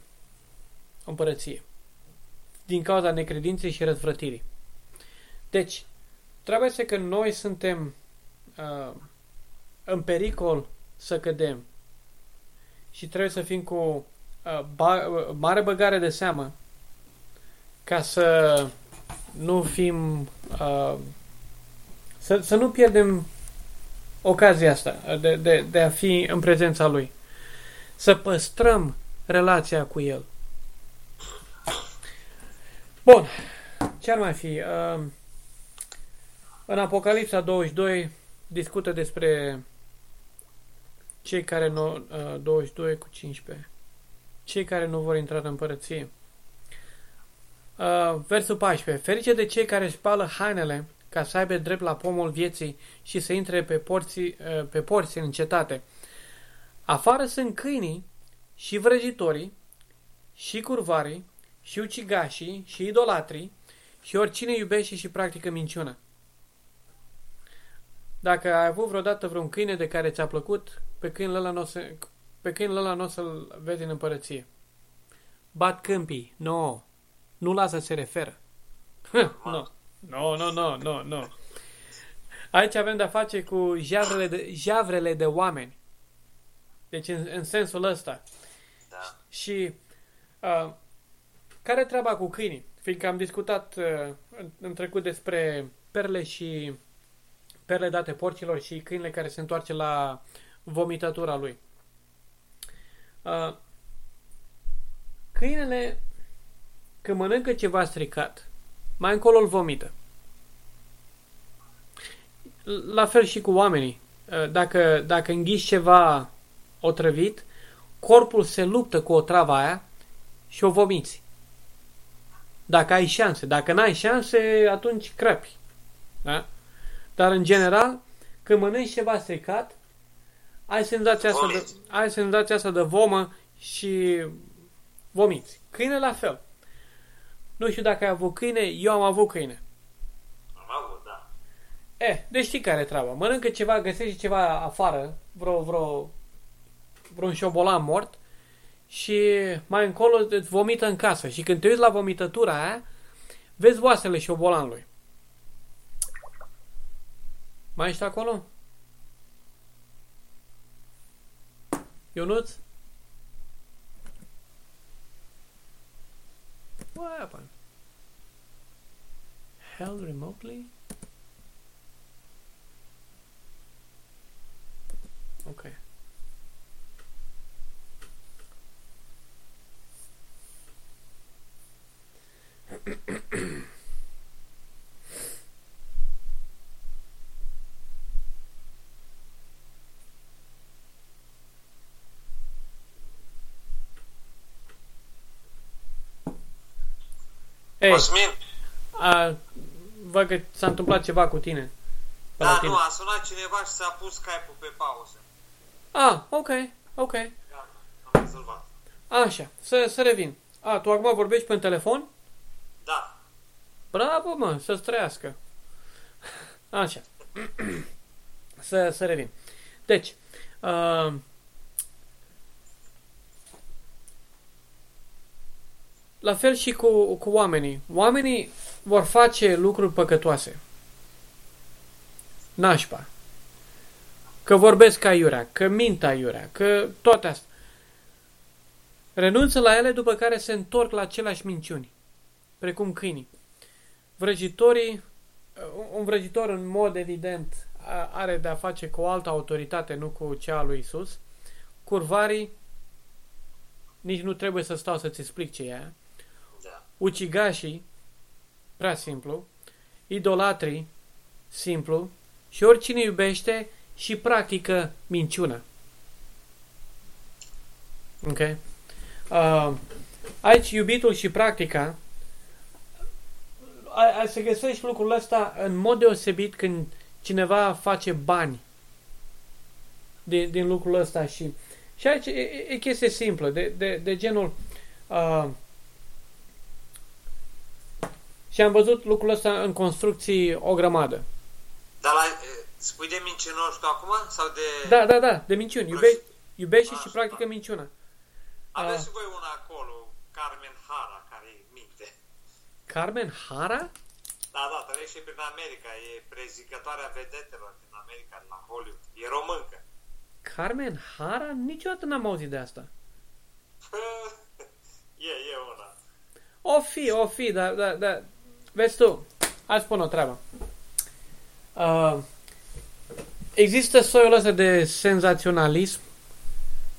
împărăție din cauza necredinței și răzvrătirii. Deci, trebuie să că noi suntem uh, în pericol să cădem și trebuie să fim cu uh, ba, uh, mare băgare de seamă ca să nu fim uh, să, să nu pierdem ocazia asta de, de, de a fi în prezența Lui. Să păstrăm relația cu El. Bun. Ce ar mai fi? Uh, în Apocalipsa 22 discută despre cei care nu... Uh, 22 cu 15. Cei care nu vor intra în împărăție. Uh, versul 14. Ferice de cei care spală hainele ca să aibă drept la pomul vieții și să intre pe porții, uh, pe porții în cetate. Afară sunt câinii și vrăjitorii și curvarii și ucigașii și idolatrii și oricine iubește și practică minciuna. Dacă ai avut vreodată vreun câine de care ți-a plăcut, pe câinele ăla nu o să, pe câinele ăla nu o să-l vezi în împărăție. Bat câmpii. No. Nu la asta se referă. nu. Nu, nu, nu, nu, nu. Aici avem de-a face cu javrele de, javrele de oameni. Deci în, în sensul ăsta. Da. Și uh, care e treaba cu câinii? Fiindcă am discutat uh, în, în trecut despre perle și perle date porcilor și câinile care se întoarce la vomitătura lui. Uh, câinele, când mănâncă ceva stricat, mai încolo îl vomită. La fel și cu oamenii. Uh, dacă, dacă înghiși ceva otrăvit, corpul se luptă cu o travă aia și o vomiți. Dacă ai șanse. Dacă n-ai șanse, atunci crăpi. Da? Dar în general, când mănânci ceva stricat, ai senzația, asta de, ai senzația asta de vomă și vomiți. Câine la fel. Nu știu dacă ai avut câine, eu am avut câine. Am avut, da. Eh, deci știi care e treaba. Mănâncă ceva, găsești ceva afară, vreo, vreo, vreun șobolan mort și mai încolo îți vomită în casă. Și când te uiți la vomitătura aia, vezi oasele șobolanului. Mai ești acolo? Ionuț? What happened? Held remotely? Okay. Ei, Cosmin? a, văd că s-a întâmplat ceva cu tine. Pe la Da, tine. nu, a sunat cineva și s-a pus Skype-ul pe pauză. Ah, ok, ok. Gata, am rezolvat. Așa, să, să revin. A, tu acum vorbești pe telefon? Da. Bravo, mă, să-ți trăiască. Așa. (clears throat) să, să revin. Deci, uh, la fel și cu, cu oamenii. Oamenii vor face lucruri păcătoase. Nașpa. Că vorbesc aiurea, că mint aiurea, că toate astea. Renunță la ele după care se întorc la aceleași minciuni. Precum câinii. Vrăjitorii, un vrăjitor în mod evident a- are de-a face cu o altă autoritate, nu cu cea a lui Isus. Curvarii, nici nu trebuie să stau să-ți explic ce e aia. Da. Ucigașii, prea simplu. Idolatrii, simplu. Și oricine iubește și practică minciună. Ok? Uh, aici iubitul și practica ai, ai să găsești lucrul ăsta în mod deosebit când cineva face bani din, din lucrul ăsta și și aici e, e, e chestie simplă, de, de, de genul uh, și am văzut lucrul ăsta în construcții o grămadă. Dar la, e, spui de mincinoși tu acum? Sau de... Da, da, da, de minciuni. Iube, iubește Ah, și super. practică minciuna. Aveți Ah. și voi una acolo, Carmen Hara, care minte. Carmen Hara? Da, da, trăiește prin America, e prezicătoarea vedetelor din America, la Hollywood. E româncă. Carmen Hara? Niciodată n-am auzit de asta. (laughs) e, e una. O fi, o fi, dar, dar, dar vezi tu, hai spun o treabă. Uh, există soiul ăsta de senzaționalism.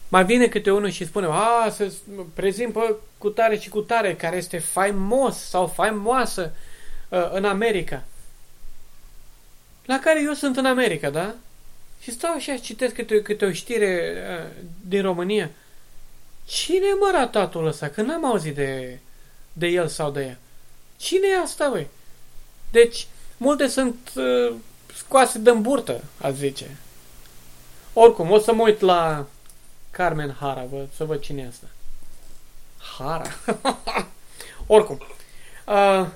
Mai vine câte unul și spune, a, să prezint pe cu tare și cu tare, care este faimos sau faimoasă uh, în America. La care eu sunt în America, da? Și stau așa și citesc câte, câte o știre uh, din România. Cine e mă ratatul ăsta? Că n-am auzit de, de el sau de ea. Cine e asta, băi? Deci, multe sunt uh, scoase din burtă, aș zice. Oricum, o să mă uit la Carmen Hara, vă, să văd cine e asta. Hara? (laughs) Oricum. Uh,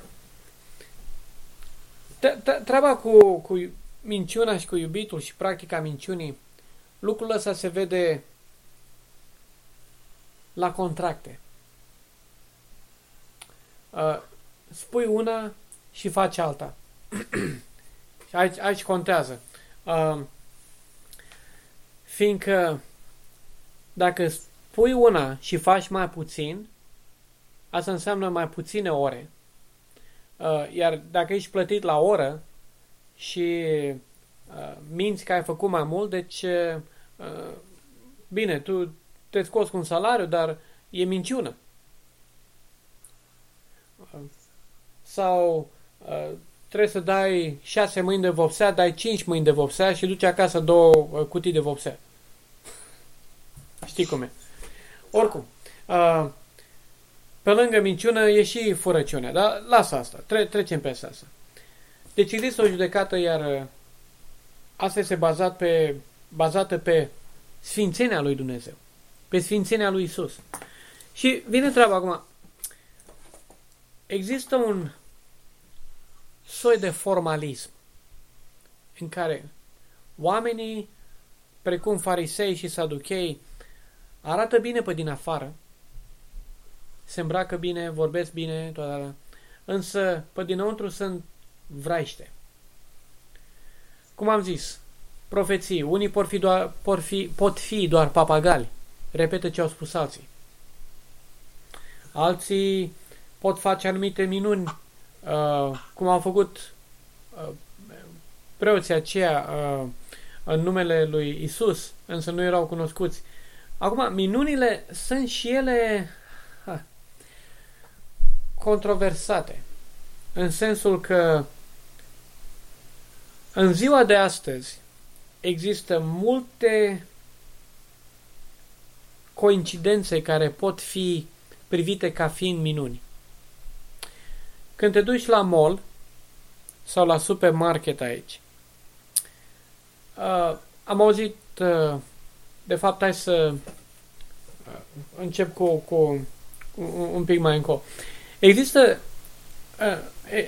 tre- tre- treaba cu, cu minciuna și cu iubitul și practica minciunii, lucrul ăsta se vede la contracte. Uh, spui una și faci alta. (clears throat) și aici, aici contează. Uh, fiindcă dacă spui una și faci mai puțin, asta înseamnă mai puține ore. Uh, iar dacă ești plătit la oră și uh, minți că ai făcut mai mult, deci uh, bine, tu te scoți cu un salariu, dar e minciună. Uh, sau uh, trebuie să dai șase mâini de vopsea, dai cinci mâini de vopsea și duci acasă două uh, cutii de vopsea. Știi cum e. Oricum, uh, pe lângă minciună e și furăciunea, dar lasă asta, tre- trecem peste asta. Deci există o judecată, iar uh, asta este bazat pe, bazată pe sfințenia lui Dumnezeu, pe sfințenia lui Isus. Și vine treaba acum. Există un soi de formalism în care oamenii, precum farisei și saduchei, arată bine pe din afară, se îmbracă bine, vorbesc bine, toate alea, însă pe dinăuntru sunt vraiște. Cum am zis, profeții, unii pot fi doar, pot fi, pot fi doar papagali, repetă ce au spus alții. Alții pot face anumite minuni, uh, cum au făcut uh, preoții aceia uh, în numele lui Isus, însă nu erau cunoscuți. Acum, minunile sunt și ele ha, controversate, în sensul că în ziua de astăzi există multe coincidențe care pot fi privite ca fiind minuni. Când te duci la mall sau la supermarket aici, uh, am auzit, uh, de fapt, hai să uh, încep cu, cu un, un pic mai încolo. Există, uh,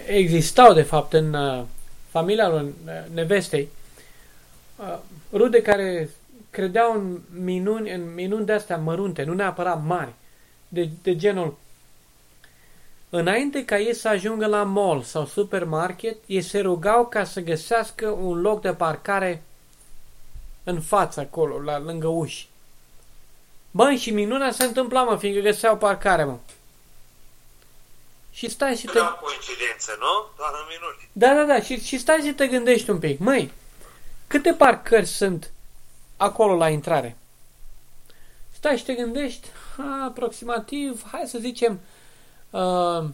existau, de fapt, în uh, familia lui uh, nevestei, uh, rude care credeau în minuni, în minuni de-astea mărunte, nu neapărat mari, de, de genul Înainte ca ei să ajungă la mall sau supermarket, ei se rugau ca să găsească un loc de parcare în față acolo, la lângă uși. Băi, și minunea se întâmpla, mă, fiindcă găseau parcare, mă. Și stai și Nu te... e o coincidență, nu? Doar în minuni. Da, da, da, și, și stai și te gândești un pic. Măi, Câte parcări sunt acolo la intrare? Stai și te gândești, ha, aproximativ, hai să zicem, uh,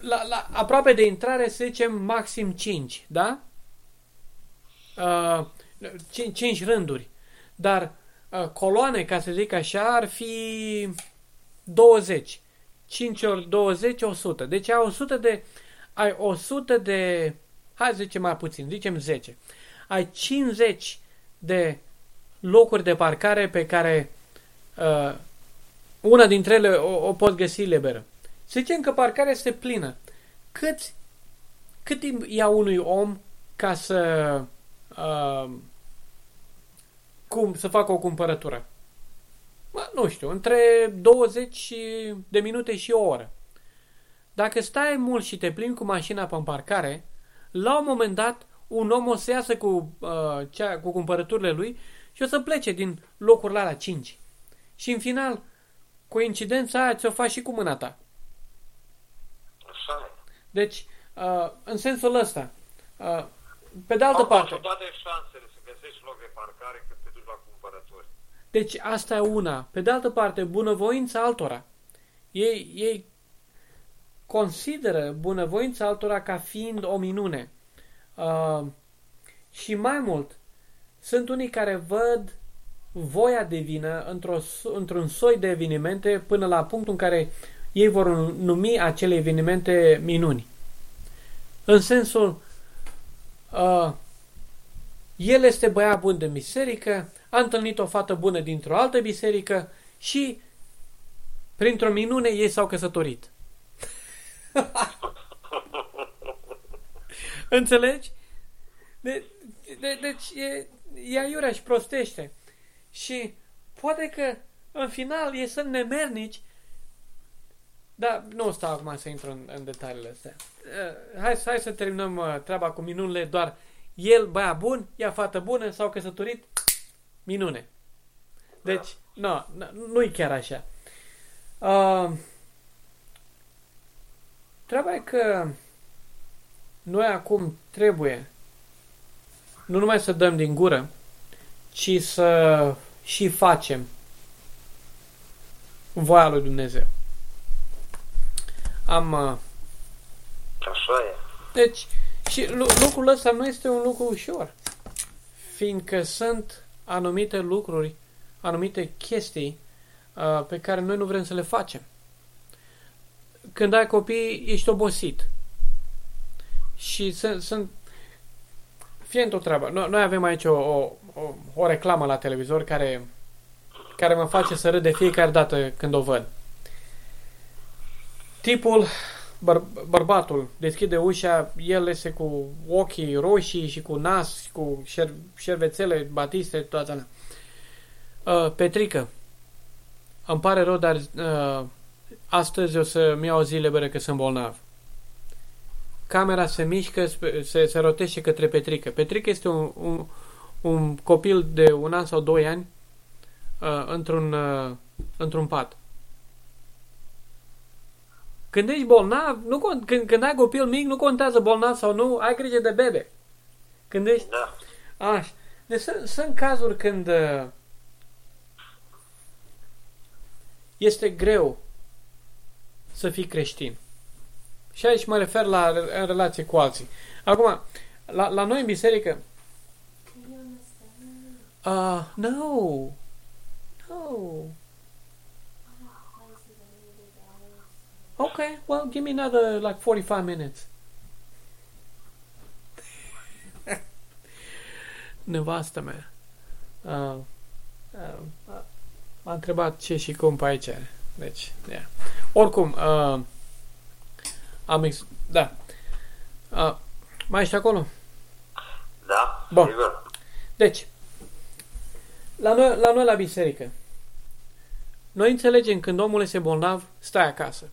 la, la, aproape de intrare să zicem maxim 5, da? Uh, 5, 5 rânduri. Dar uh, coloane, ca să zic așa, ar fi 20. 5 ori 20, 100. Deci ai 100 de, ai 100 de, hai să zicem mai puțin, zicem 10. Ai 50 de locuri de parcare pe care uh, una dintre ele o, o pot găsi liberă. Să zicem că parcarea este plină. Cât, cât timp ia unui om ca să uh, cum, să facă o cumpărătură? Mă, nu știu, între 20 de minute și o oră. Dacă stai mult și te plimbi cu mașina pe parcare, la un moment dat un om o să iasă cu, uh, cea, cu cumpărăturile lui și o să plece din locurile alea 5. Și în final, coincidența aia ți-o faci și cu mâna ta. Așa e. Deci, uh, în sensul ăsta, uh, pe de altă Au parte... toate șansele să găsești loc de parcare când te duci la cumpărături. Deci asta e una. Pe de altă parte, bunăvoința altora. Ei, ei consideră bunăvoința altora ca fiind o minune. Uh, și mai mult, sunt unii care văd voia divină într-o, într-un soi de evenimente până la punctul în care ei vor numi acele evenimente minuni. În sensul, uh, el este băiat bun de biserică, a întâlnit o fată bună dintr-o altă biserică și, printr-o minune, ei s-au căsătorit. (laughs) Înțelegi? De, de, deci e, e aiurea și prostește. Și poate că în final ei sunt nemernici, dar nu stau acum să intru în, în detaliile astea. Uh, hai, hai să terminăm uh, treaba cu minunile, doar el, băia bun, ea fată bună, s-au căsătorit, minune. Deci, no, nu-i chiar așa. Uh, treaba e că noi acum trebuie nu numai să dăm din gură, ci să și facem voia lui Dumnezeu. Am... Uh, Așa e. Deci, și lucrul ăsta nu este un lucru ușor, fiindcă sunt anumite lucruri, anumite chestii uh, pe care noi nu vrem să le facem. Când ai copii, ești obosit. Și sunt, sunt fie într-o treabă. Noi avem aici o, o, o, o reclamă la televizor care, care mă face să râd de fiecare dată când o văd. Tipul, băr, bărbatul, deschide ușa, el este cu ochii roșii și cu nas, și cu șer, șervețele, batiste, toate alea. Uh, Petrică, îmi pare rău, dar uh, astăzi o să-mi iau o zi liberă că sunt bolnav camera se mișcă, se, se rotește către Petrică. Petrică este un, un, un copil de un an sau doi ani uh, într-un, uh, într-un pat. Când ești bolnav, nu, când, când ai copil mic, nu contează bolnav sau nu, ai grijă de bebe. Când ești... Da. Așa. Deci sunt, sunt cazuri când uh, este greu să fii creștin. Și aici mă refer la în relație cu alții. Acum, la, la noi în biserică... Uh, no. No. Okay, well, give me another like 45 minutes. (laughs) Nevastă mea. Uh, uh, m-a întrebat ce și cum pe aici. Deci, yeah. Oricum, uh, am ex... Da. A, mai ești acolo? Da, Bun. sigur. Deci, la noi, la noi la biserică, noi înțelegem când omul este bolnav, stai acasă.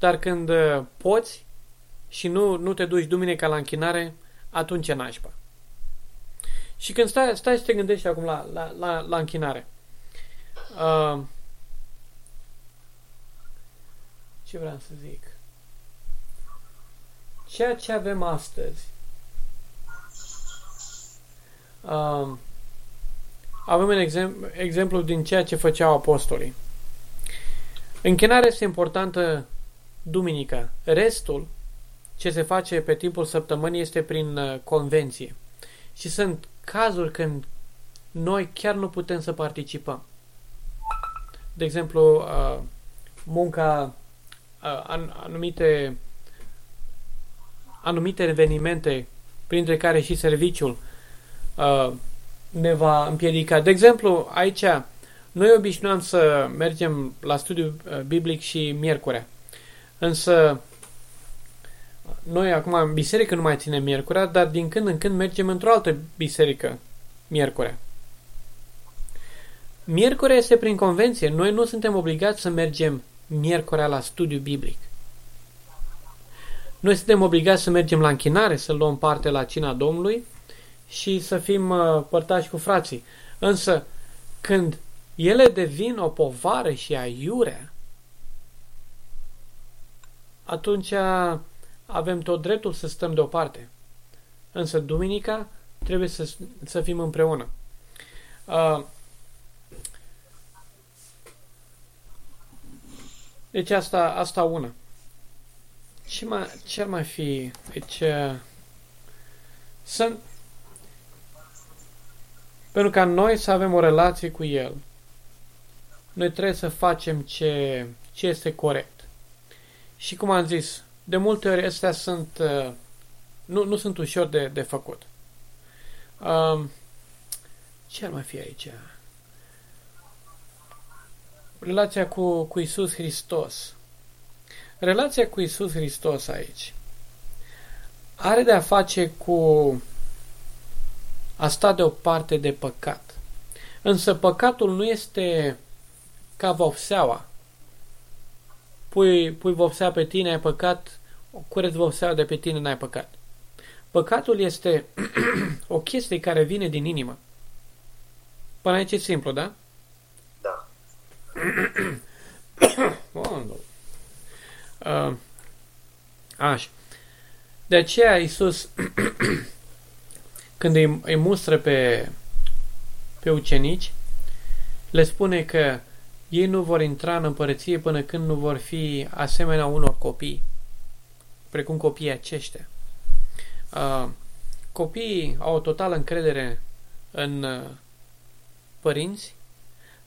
Dar când uh, poți și nu, nu te duci duminica la închinare, atunci e nașpa. Și când stai, stai și te gândești acum la, la, la, la închinare, uh, ce vreau să zic? ceea ce avem astăzi, um, avem un exemplu, exemplu din ceea ce făceau apostolii. Închinarea este importantă duminica. Restul, ce se face pe timpul săptămânii, este prin uh, convenție. Și sunt cazuri când noi chiar nu putem să participăm. De exemplu, uh, munca, uh, anumite, anumite evenimente, printre care și serviciul, ne va împiedica. De exemplu, aici, noi obișnuam să mergem la studiu biblic și miercurea. Însă, noi acum în biserică nu mai ținem miercurea, dar din când în când mergem într-o altă biserică miercurea. Miercurea este prin convenție. Noi nu suntem obligați să mergem miercurea la studiu biblic. Noi suntem obligați să mergem la închinare, să luăm parte la cina Domnului și să fim uh, părtași cu frații. Însă, când ele devin o povară și aiurea, atunci avem tot dreptul să stăm deoparte. Însă, duminica, trebuie să, să fim împreună. Uh, deci asta, asta una. Ce, mai, ce ar mai fi? Deci, uh, sunt, pentru ca noi să avem o relație cu El, noi trebuie să facem ce, ce este corect. Și cum am zis, de multe ori astea sunt, uh, nu, nu sunt ușor de, de făcut. Um, ce ar mai fi aici? Relația cu, cu Isus Hristos. Relația cu Isus Hristos aici are de a face cu a sta deoparte de păcat. Însă păcatul nu este ca vopseaua. Pui, pui vopsea pe tine, ai păcat, cureți vopseaua de pe tine, n-ai păcat. Păcatul este (clears throat) o chestie care vine din inimă. Până aici e simplu, da? Da. (clears throat) oh, uh, așa. De aceea Iisus (clears throat) când îi, îi mustră pe, pe ucenici, le spune că ei nu vor intra în împărăție până când nu vor fi asemenea unor copii, precum copiii aceștia. Uh, copiii au o totală încredere în uh, părinți,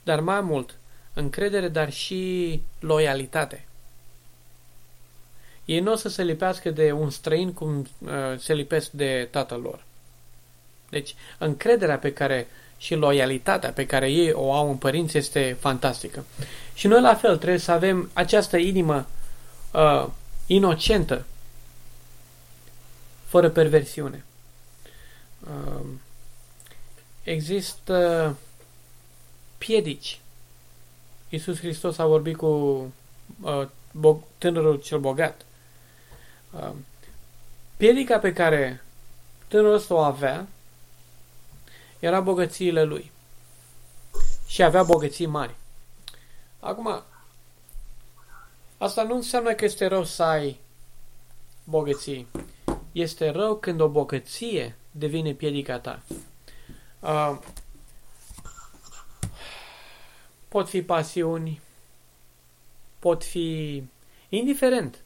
dar mai mult încredere, dar și loialitate. Ei nu o să se lipească de un străin cum uh, se lipesc de tatăl lor. Deci, încrederea pe care și loialitatea pe care ei o au în părinți este fantastică. Și noi la fel trebuie să avem această inimă uh, inocentă, fără perversiune. Uh, există piedici. Iisus Hristos a vorbit cu uh, bo- tânărul cel bogat. Uh, piedica pe care tânărul ăsta o avea era bogățiile lui. Și avea bogății mari. Acum, asta nu înseamnă că este rău să ai bogății. Este rău când o bogăție devine piedica ta. Uh, pot fi pasiuni, pot fi indiferent.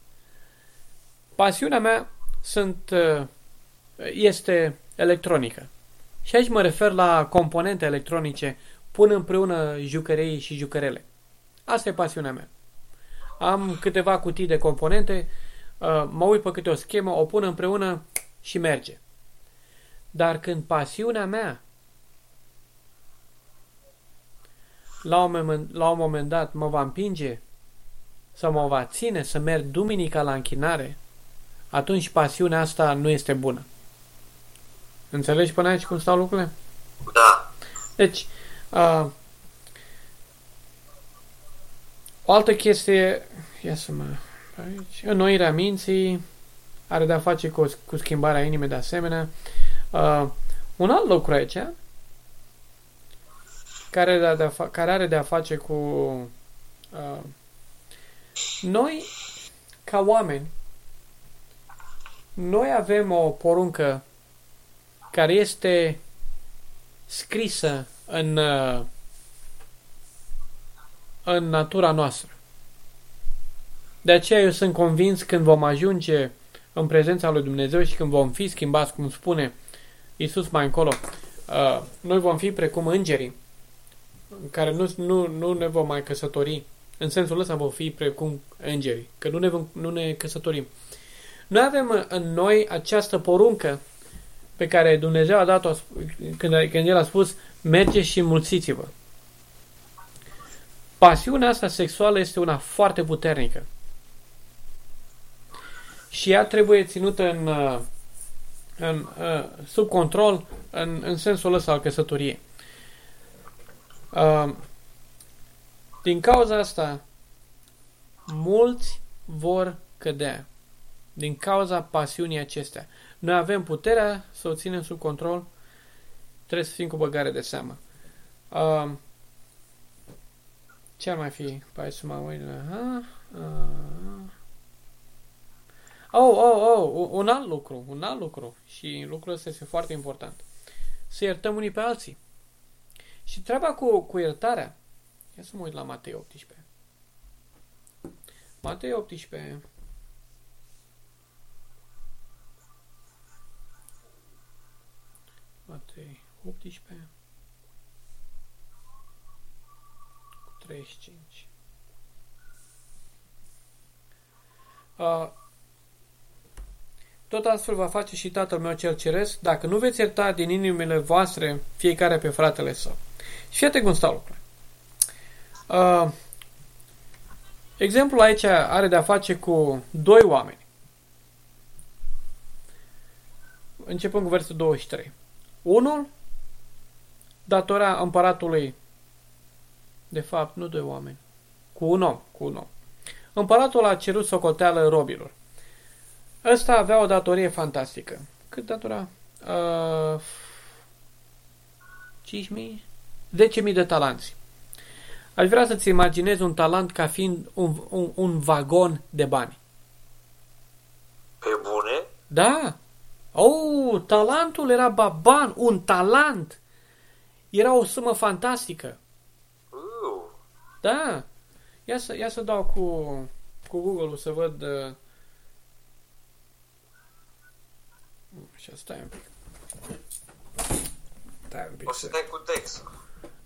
Pasiunea mea sunt, uh, este electronică. Și aici mă refer la componente electronice, pun împreună jucărei și jucărele. Asta e pasiunea mea. Am câteva cutii de componente, uh, mă uit pe câte o schemă, o pun împreună și merge. Dar când pasiunea mea la un, moment, la un moment dat mă va împinge sau mă va ține să merg duminica la închinare, atunci pasiunea asta nu este bună. Înțelegi până aici cum stau lucrurile? Da. Deci, uh, o altă chestie, ia să mă, aici, înnoirea minții, are de-a face cu, cu schimbarea inimii de asemenea. Uh, un alt lucru aici, care, are de a, care are de-a face cu uh, noi, ca oameni, noi avem o poruncă care este scrisă în, uh, în natura noastră. De aceea eu sunt convins când vom ajunge în prezența lui Dumnezeu și când vom fi schimbați, cum spune Iisus mai încolo, uh, noi vom fi precum îngerii, în care nu, nu, nu ne vom mai căsători. În sensul ăsta vom fi precum îngerii, că nu ne, vom, nu ne căsătorim. Noi avem în noi această poruncă pe care Dumnezeu a dat-o când, când El a spus mergeți și mulțiți-vă. Pasiunea asta sexuală este una foarte puternică. Și ea trebuie ținută în, în, sub control în, în sensul ăsta al căsătoriei. Din cauza asta, mulți vor cădea. Din cauza pasiunii acestea. Noi avem puterea să o ținem sub control, trebuie să fim cu băgare de seamă. Uh, ce ar mai fi? Hai să mă uit la... Uh, oh, oh, oh, un alt lucru, un alt lucru. Și lucrul ăsta este foarte important. Să iertăm unii pe alții. Și treaba cu, cu iertarea, ia să mă uit la Matei 18. Matei 18, Matei 18 cu 35. Uh, tot astfel va face și Tatăl meu cel ceresc, dacă nu veți ierta din inimile voastre fiecare pe fratele său. Și fiate cum stau lucrurile. Uh, exemplul aici are de-a face cu doi oameni. Începând cu versul 23. Unul datora împăratului, de fapt, nu doi oameni, cu un om, cu un om. Împăratul a cerut socoteală robilor. Ăsta avea o datorie fantastică. Cât datora? Uh, 5.000? 10.000 de talanți. Aș vrea să-ți imaginezi un talent ca fiind un, un, un vagon de bani. Pe bune? Da. Oh, talentul era baban, un talent. Era o sumă fantastică. Uh. Da. Ia să, ia să dau cu, cu Google-ul să văd... Uh... Așa, stai un pic. Stai un pic. O să dai cu text.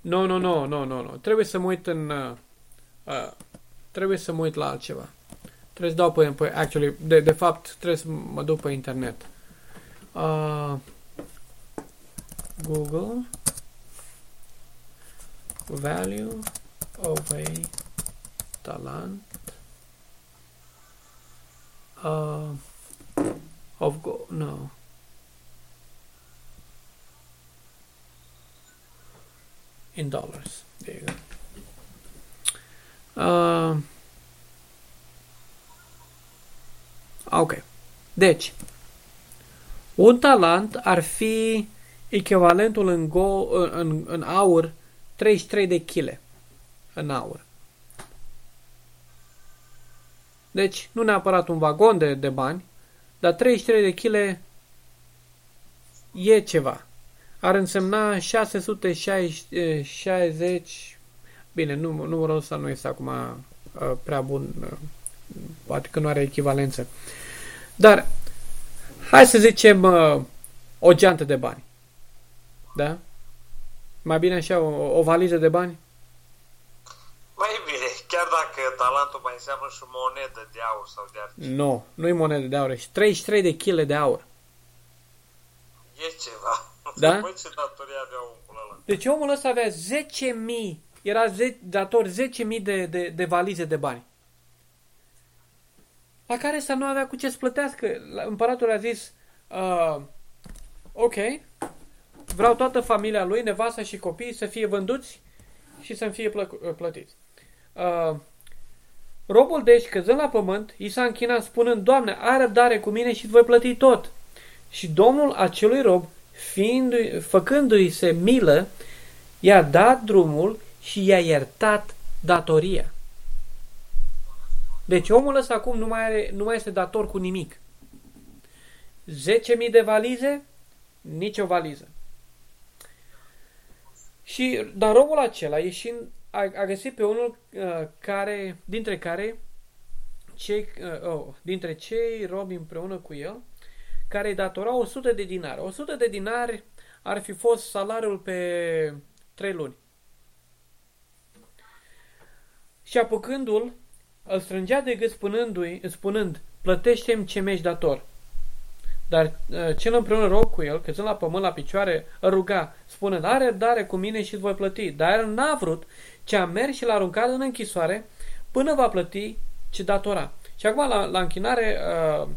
Nu, nu, nu, nu, nu, nu. Trebuie să mă uit în... Uh, uh, trebuie să mă uit la altceva. Trebuie să dau pe... pe actually, de, de fapt, trebuie să mă duc pe internet. Uh, Google. Value of a talent. Uh, of go no. In dollars. There you go. Uh, ok deci Un talent ar fi echivalentul în, go, în, în aur 33 de kg în aur. Deci, nu neapărat un vagon de, de bani, dar 33 de kg e ceva. Ar însemna 660, bine, nu, numărul ăsta nu este acum uh, prea bun, uh, poate că nu are echivalență. Dar Hai să zicem uh, o geantă de bani. Da? Mai bine așa, o, o valiză de bani? Mai bine, chiar dacă talentul mai înseamnă și monedă de aur sau de argint. Nu, nu-i monedă de aur, e 33 de kg de aur. E ceva. Da? (laughs) Băi, ce datorie avea omul ăla. Deci omul ăsta avea 10.000, era ze- dator 10.000 de, de, de valize de bani la care să nu avea cu ce să plătească. Împăratul a zis, uh, ok, vreau toată familia lui, nevasta și copiii să fie vânduți și să-mi fie plă- uh, plătiți. Uh, robul deci, căzând la pământ, i s-a închinat spunând, Doamne, ai răbdare cu mine și voi plăti tot. Și domnul acelui rob, fiind, făcându-i se milă, i-a dat drumul și i-a iertat datoria. Deci omul ăsta acum nu mai, are, nu mai este dator cu nimic. 10.000 de valize, nicio valiză. Și, dar robul acela, ieșind, a, a găsit pe unul uh, care, dintre care, cei, uh, oh, dintre cei robi împreună cu el, care îi datora 100 de dinari. 100 de dinari ar fi fost salariul pe 3 luni. Și apucându-l, îl strângea de gât spunându-i, spunând, plătește-mi ce mi-ești dator. Dar uh, cel împreună rog cu el, căzând la pământ la picioare, îl ruga, spunând, are răbdare cu mine și îți voi plăti. Dar el n-a vrut, ci a mers și l-a aruncat în închisoare până va plăti ce datora. Și acum la, la închinare, uh,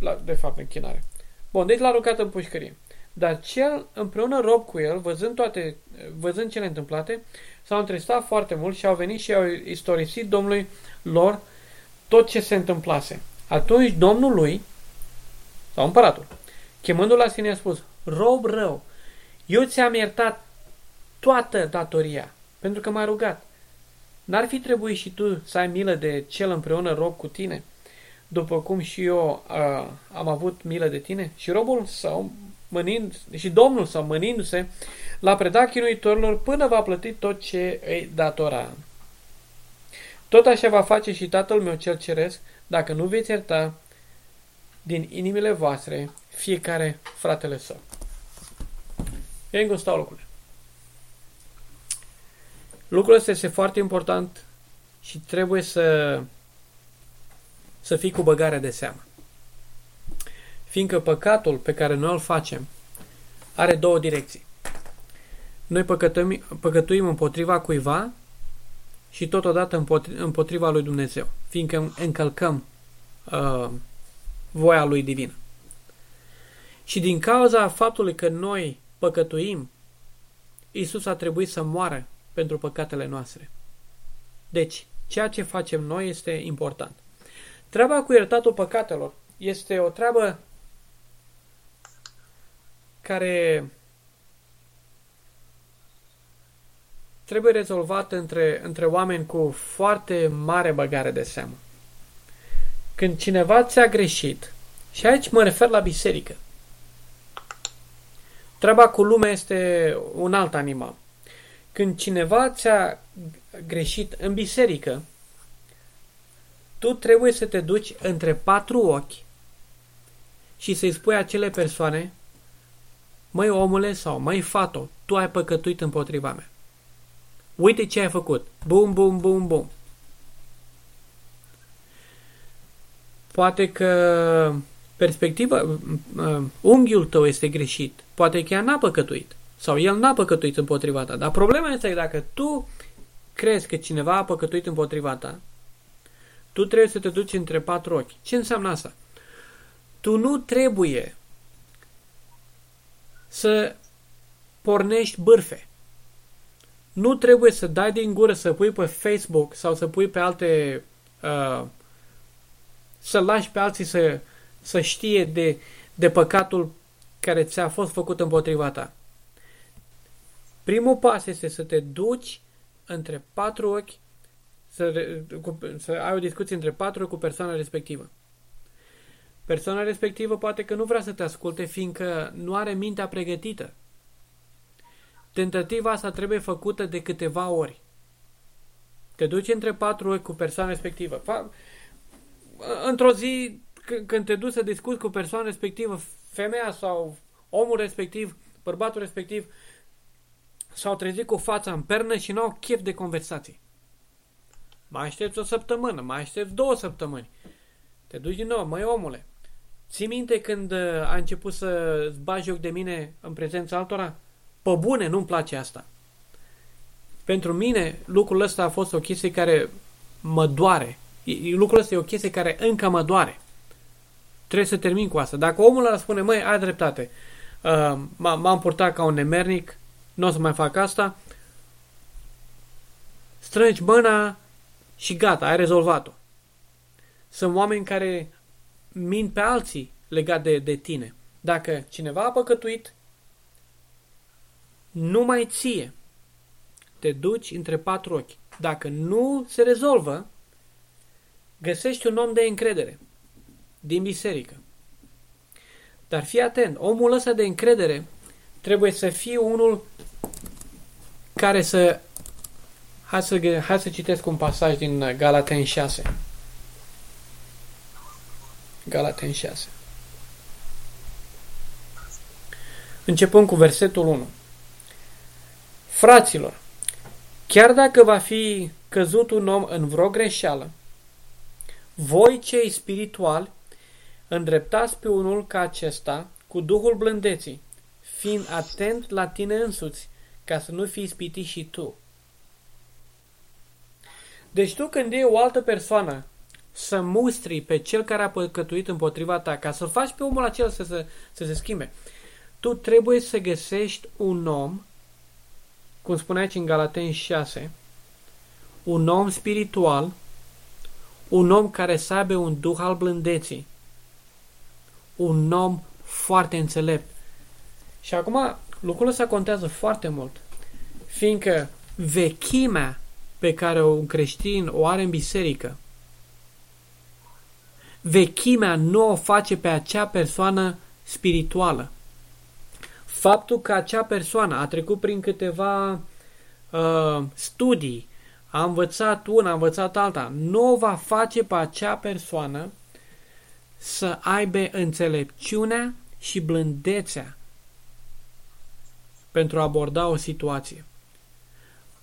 la, de fapt închinare. Bun, deci l-a aruncat în pușcărie. Dar cel împreună rob cu el, văzând toate, văzând cele întâmplate, s-au întristat foarte mult și au venit și au istorisit Domnului lor tot ce se întâmplase. Atunci Domnul lui, sau împăratul, chemându-l la sine, a spus, rob rău, eu ți-am iertat toată datoria, pentru că m-ai rugat. N-ar fi trebuit și tu să ai milă de cel împreună rob cu tine, după cum și eu uh, am avut milă de tine? Și robul sau mânind, și Domnul sau mânindu-se, l-a predat chinuitorilor până va plăti tot ce îi datora. Tot așa va face și Tatăl meu cel ceresc, dacă nu veți ierta din inimile voastre fiecare fratele său. E cum stau lucrurile. Lucrul ăsta este foarte important și trebuie să, să fii cu băgare de seamă. Fiindcă păcatul pe care noi îl facem are două direcții. Noi păcătuim, păcătuim împotriva cuiva și totodată împotriva lui Dumnezeu, fiindcă încălcăm uh, voia lui divină. Și din cauza faptului că noi păcătuim, Isus a trebuit să moară pentru păcatele noastre. Deci, ceea ce facem noi este important. Treaba cu iertatul păcatelor este o treabă care trebuie rezolvată între, între oameni cu foarte mare băgare de seamă. Când cineva ți-a greșit, și aici mă refer la biserică, treaba cu lumea este un alt animal. Când cineva ți-a greșit în biserică, tu trebuie să te duci între patru ochi și să-i spui acele persoane, măi omule sau măi fato, tu ai păcătuit împotriva mea. Uite ce ai făcut. Bum, bum, bum, bum. Poate că perspectiva, uh, unghiul tău este greșit. Poate că ea n-a păcătuit. Sau el n-a păcătuit împotriva ta. Dar problema este că dacă tu crezi că cineva a păcătuit împotriva ta, tu trebuie să te duci între patru ochi. Ce înseamnă asta? Tu nu trebuie să pornești bârfe. Nu trebuie să dai din gură să pui pe Facebook sau să pui pe alte uh, să lași pe alții să, să știe de, de păcatul care ți-a fost făcut împotriva ta. Primul pas este să te duci între patru ochi, să, cu, să ai o discuție între patru ochi cu persoana respectivă. Persoana respectivă poate că nu vrea să te asculte, fiindcă nu are mintea pregătită. Tentativa asta trebuie făcută de câteva ori. Te duci între patru ochi cu persoana respectivă. Într-o zi, când te duci să discuți cu persoana respectivă, femeia sau omul respectiv, bărbatul respectiv, s-au trezit cu fața în pernă și n-au chef de conversații. Mai aștepți o săptămână, mai aștepți două săptămâni. Te duci din nou, măi omule. Ții minte când uh, a început să-ți bagi joc de mine în prezența altora? Pe bune, nu-mi place asta. Pentru mine, lucrul ăsta a fost o chestie care mă doare. Lucrul ăsta e o chestie care încă mă doare. Trebuie să termin cu asta. Dacă omul ăla spune, măi, ai dreptate, uh, m-am purtat ca un nemernic, nu o să mai fac asta, strângi mâna și gata, ai rezolvat-o. Sunt oameni care mint pe alții legat de, de tine. Dacă cineva a păcătuit, numai ție te duci între patru ochi. Dacă nu se rezolvă, găsești un om de încredere din biserică. Dar fii atent, omul ăsta de încredere trebuie să fie unul care să... Hai să, hai să citesc un pasaj din Galaten 6. Galaten 6. Începând cu versetul 1. Fraților, chiar dacă va fi căzut un om în vreo greșeală, voi cei spirituali îndreptați pe unul ca acesta cu Duhul blândeții, fiind atent la tine însuți, ca să nu fii ispitit și tu. Deci tu când e o altă persoană să mustri pe cel care a păcătuit împotriva ta, ca să-l faci pe omul acela să se, să se schimbe, tu trebuie să găsești un om, cum spunea aici în Galaten 6, un om spiritual, un om care să aibă un duh al blândeții, un om foarte înțelept. Și acum lucrul ăsta contează foarte mult, fiindcă vechimea pe care un creștin o are în biserică, vechimea nu o face pe acea persoană spirituală. Faptul că acea persoană a trecut prin câteva uh, studii, a învățat una, a învățat alta, nu va face pe acea persoană să aibă înțelepciunea și blândețea pentru a aborda o situație.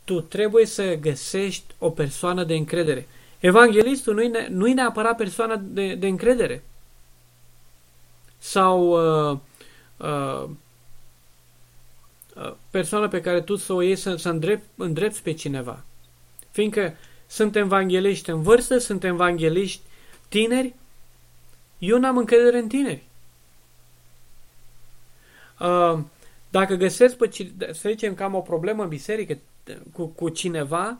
Tu trebuie să găsești o persoană de încredere. Evanghelistul nu-i, ne, nu neapărat persoana de, de încredere. Sau uh, uh, uh, persoana pe care tu să o iei să, să îndrept, îndrepți pe cineva. Fiindcă sunt evangeliști în vârstă, sunt evangeliști tineri, eu n-am încredere în tineri. Uh, dacă găsesc, pe, să zicem că am o problemă în biserică cu, cu cineva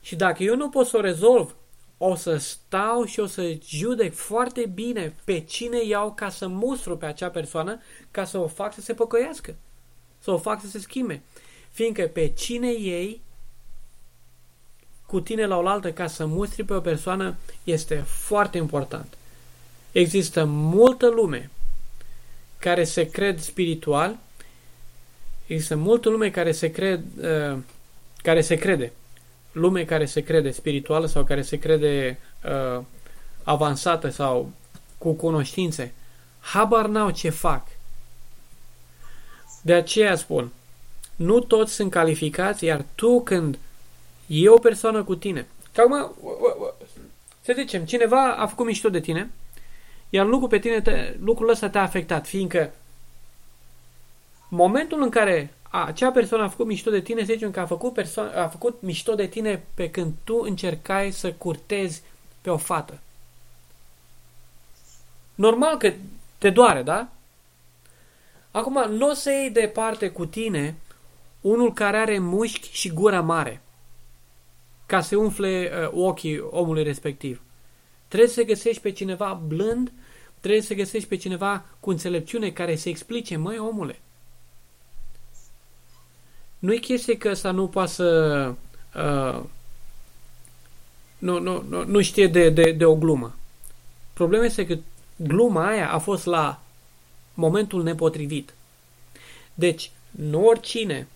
și dacă eu nu pot să o rezolv, o să stau și o să judec foarte bine pe cine iau ca să mustru pe acea persoană ca să o fac să se păcăiască, să o fac să se schimbe. Fiindcă pe cine ei cu tine la oaltă ca să mustri pe o persoană este foarte important. Există multă lume care se cred spiritual, există multă lume care se, cred, uh, care se crede, lume care se crede spirituală sau care se crede uh, avansată sau cu cunoștințe, habar n-au ce fac. De aceea spun, nu toți sunt calificați, iar tu când E o persoană cu tine. Că acum, să zicem, cineva a făcut mișto de tine, iar lucrul pe tine, te, lucrul ăsta te-a afectat, fiindcă momentul în care a, acea persoană a făcut mișto de tine, să zicem că a făcut, perso- a făcut mișto de tine pe când tu încercai să curtezi pe o fată. Normal că te doare, da? Acum, nu o să iei departe cu tine unul care are mușchi și gura mare ca să umfle uh, ochii omului respectiv. Trebuie să găsești pe cineva blând, trebuie să găsești pe cineva cu înțelepciune care să explice, măi omule, nu-i chestie că ăsta nu poate să uh, nu, nu, nu, nu știe de, de, de o glumă. Problema este că gluma aia a fost la momentul nepotrivit. Deci, nu oricine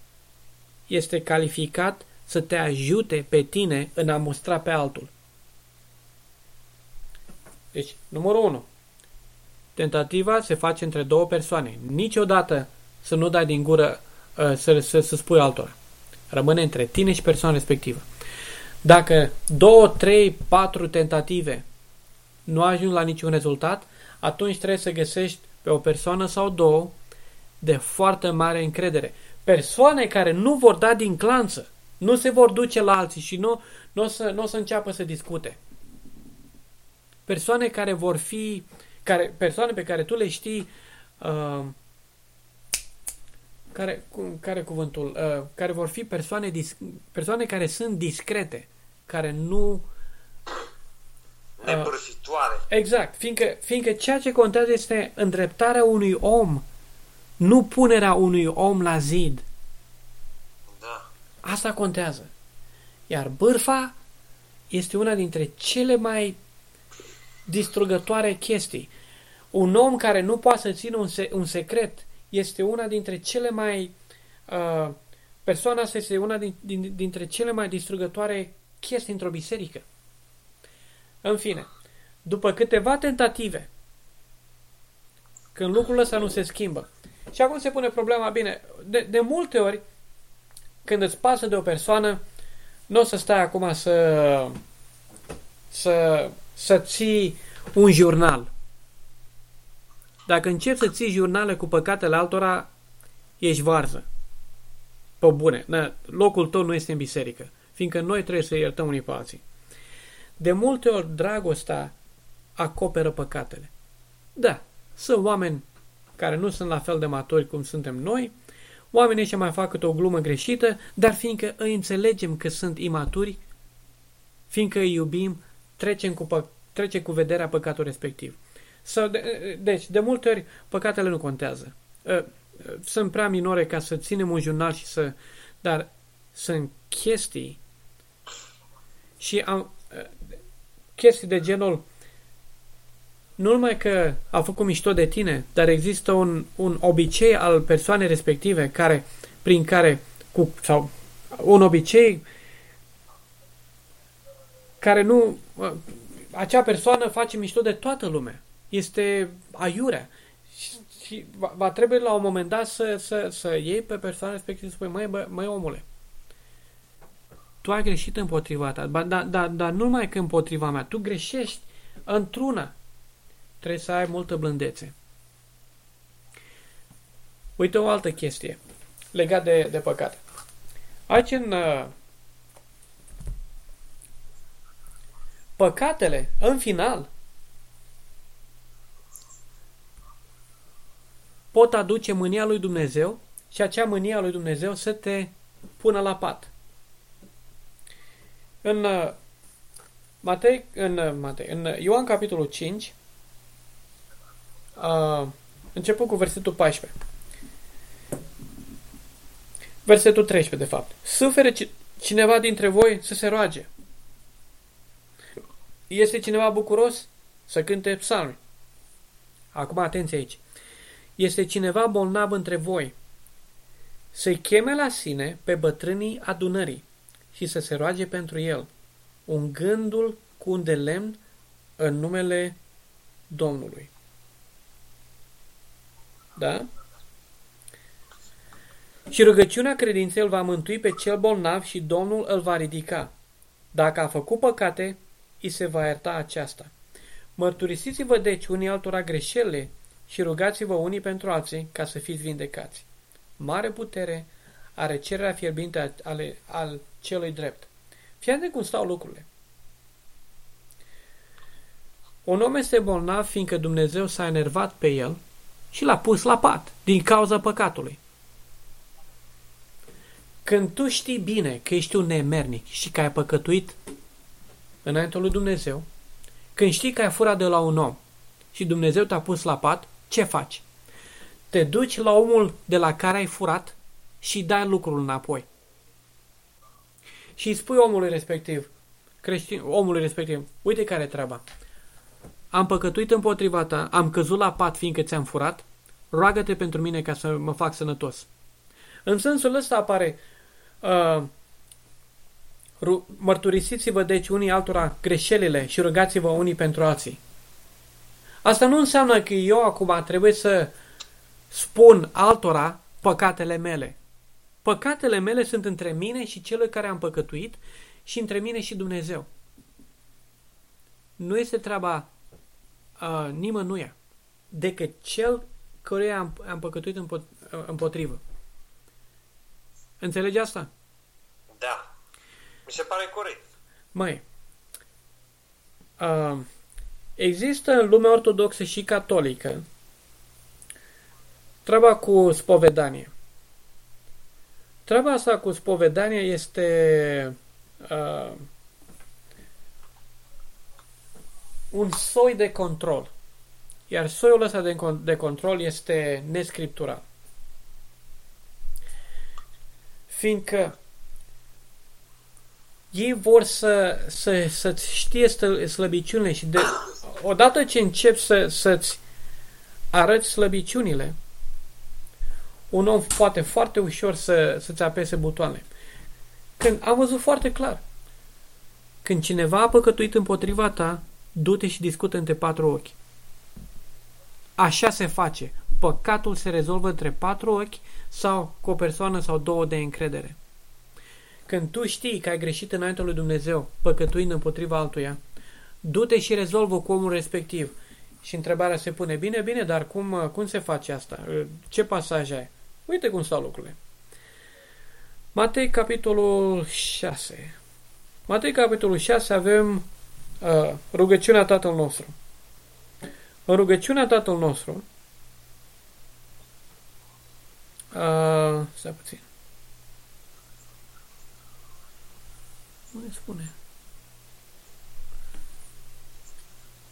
este calificat să te ajute pe tine în a mustra pe altul. Deci, numărul 1. Tentativa se face între două persoane. Niciodată să nu dai din gură uh, să, să, să spui altora. Rămâne între tine și persoana respectivă. Dacă două, trei, patru tentative nu ajung la niciun rezultat, atunci trebuie să găsești pe o persoană sau două de foarte mare încredere. Persoane care nu vor da din clanță, nu se vor duce la alții și nu, nu, o, să, nu o să înceapă să discute. Persoane care vor fi, care, persoane pe care tu le știi, uh, care, care cuvântul, uh, care vor fi persoane, dis, persoane care sunt discrete, care nu uh, nepărfitoare. Exact, fiindcă, fiindcă ceea ce contează este îndreptarea unui om, nu punerea unui om la zid. Asta contează. Iar bârfa este una dintre cele mai distrugătoare chestii. Un om care nu poate să țină un, se- un secret este una dintre cele mai... Uh, persoana asta este una din, din, dintre cele mai distrugătoare chestii într-o biserică. În fine, după câteva tentative, când lucrul ăsta nu se schimbă, și acum se pune problema, bine, de, de multe ori, când îți pasă de o persoană, nu o să stai acum să, să, să ții un jurnal. Dacă începi să ții jurnale cu păcatele altora, ești varză. Pe bune, na, locul tău nu este în biserică, fiindcă noi trebuie să iertăm unii pe alții. De multe ori, dragostea acoperă păcatele. Da, sunt oameni care nu sunt la fel de maturi cum suntem noi, oamenii ăștia mai fac câte o glumă greșită, dar fiindcă îi înțelegem că sunt imaturi, fiindcă îi iubim, trecem cu, pă- trecem cu vederea păcatul respectiv. Sau de, deci, de multe ori, păcatele nu contează. Ă, Sunt prea minore ca să ținem un jurnal și să... Dar sunt chestii și am, ă, chestii de genul nu numai că a făcut mișto de tine, dar există un, un obicei al persoanei respective care, prin care, cu, sau un obicei care nu, acea persoană face mișto de toată lumea. Este aiurea. Și, și va, va trebui la un moment dat să, să, să iei pe persoana respectivă și să spui, măi, bă, măi omule, tu ai greșit împotriva ta, dar da, da, da, nu numai că împotriva mea, tu greșești într-una trebuie să ai multă blândețe. Uite o altă chestie legat de, de păcate. Aici în uh, păcatele, în final, pot aduce mânia lui Dumnezeu și acea mânia lui Dumnezeu să te pună la pat. În uh, Matei, în, uh, Matei, în Ioan capitolul 5, uh, început cu versetul 14. Versetul 13, de fapt. Sufere cineva dintre voi să se roage. Este cineva bucuros să cânte psalmi. Acum atenție aici. Este cineva bolnav între voi să-i cheme la sine pe bătrânii adunării și să se roage pentru el, un gândul cu un de lemn în numele Domnului. Da? Și rugăciunea credinței îl va mântui pe cel bolnav și Domnul îl va ridica. Dacă a făcut păcate, îi se va ierta aceasta. Mărturisiți-vă deci unii altora greșelile și rugați-vă unii pentru alții ca să fiți vindecați. Mare putere are cererea fierbinte ale, al celui drept. Fiate cum stau lucrurile. Un om este bolnav fiindcă Dumnezeu s-a enervat pe el și l-a pus la pat din cauza păcatului. Când tu știi bine că ești un nemernic și că ai păcătuit înaintea lui Dumnezeu, când știi că ai furat de la un om și Dumnezeu te-a pus la pat, ce faci? Te duci la omul de la care ai furat și dai lucrul înapoi. Și îi spui omului respectiv, creștin, omului respectiv, uite care e treaba. Am păcătuit împotriva ta, am căzut la pat fiindcă ți-am furat, roagă-te pentru mine ca să mă fac sănătos. În sensul ăsta apare uh, mărturisiți-vă deci unii altora greșelile și rugați-vă unii pentru alții. Asta nu înseamnă că eu acum trebuie să spun altora păcatele mele. Păcatele mele sunt între mine și cel care am păcătuit și între mine și Dumnezeu. Nu este treaba uh, nimănuia decât cel căruia am, am păcătuit împotrivă. Înțelegi asta? Da. Mi se pare corect. Măi, uh, există în lumea ortodoxă și catolică treaba cu spovedanie. Treaba asta cu spovedanie este uh, un soi de control. Iar soiul ăsta de, de control este nescriptural. Fiindcă ei vor să, să, să-ți știe slăbiciunile și de, odată ce începi să, să-ți arăți slăbiciunile, un om poate foarte ușor să, să-ți apese butoane. Când am văzut foarte clar, când cineva a păcătuit împotriva ta, du-te și discută între patru ochi. Așa se face. Păcatul se rezolvă între patru ochi sau cu o persoană sau două de încredere. Când tu știi că ai greșit înaintea lui Dumnezeu, păcătuind împotriva altuia, du-te și rezolvă cu omul respectiv. Și întrebarea se pune, bine, bine, dar cum, cum se face asta? Ce pasaj ai? Uite cum stau lucrurile. Matei, capitolul 6. Matei, capitolul 6, avem uh, rugăciunea Tatăl nostru. În rugăciunea Tatăl nostru, uh, stai puțin. Unde spune?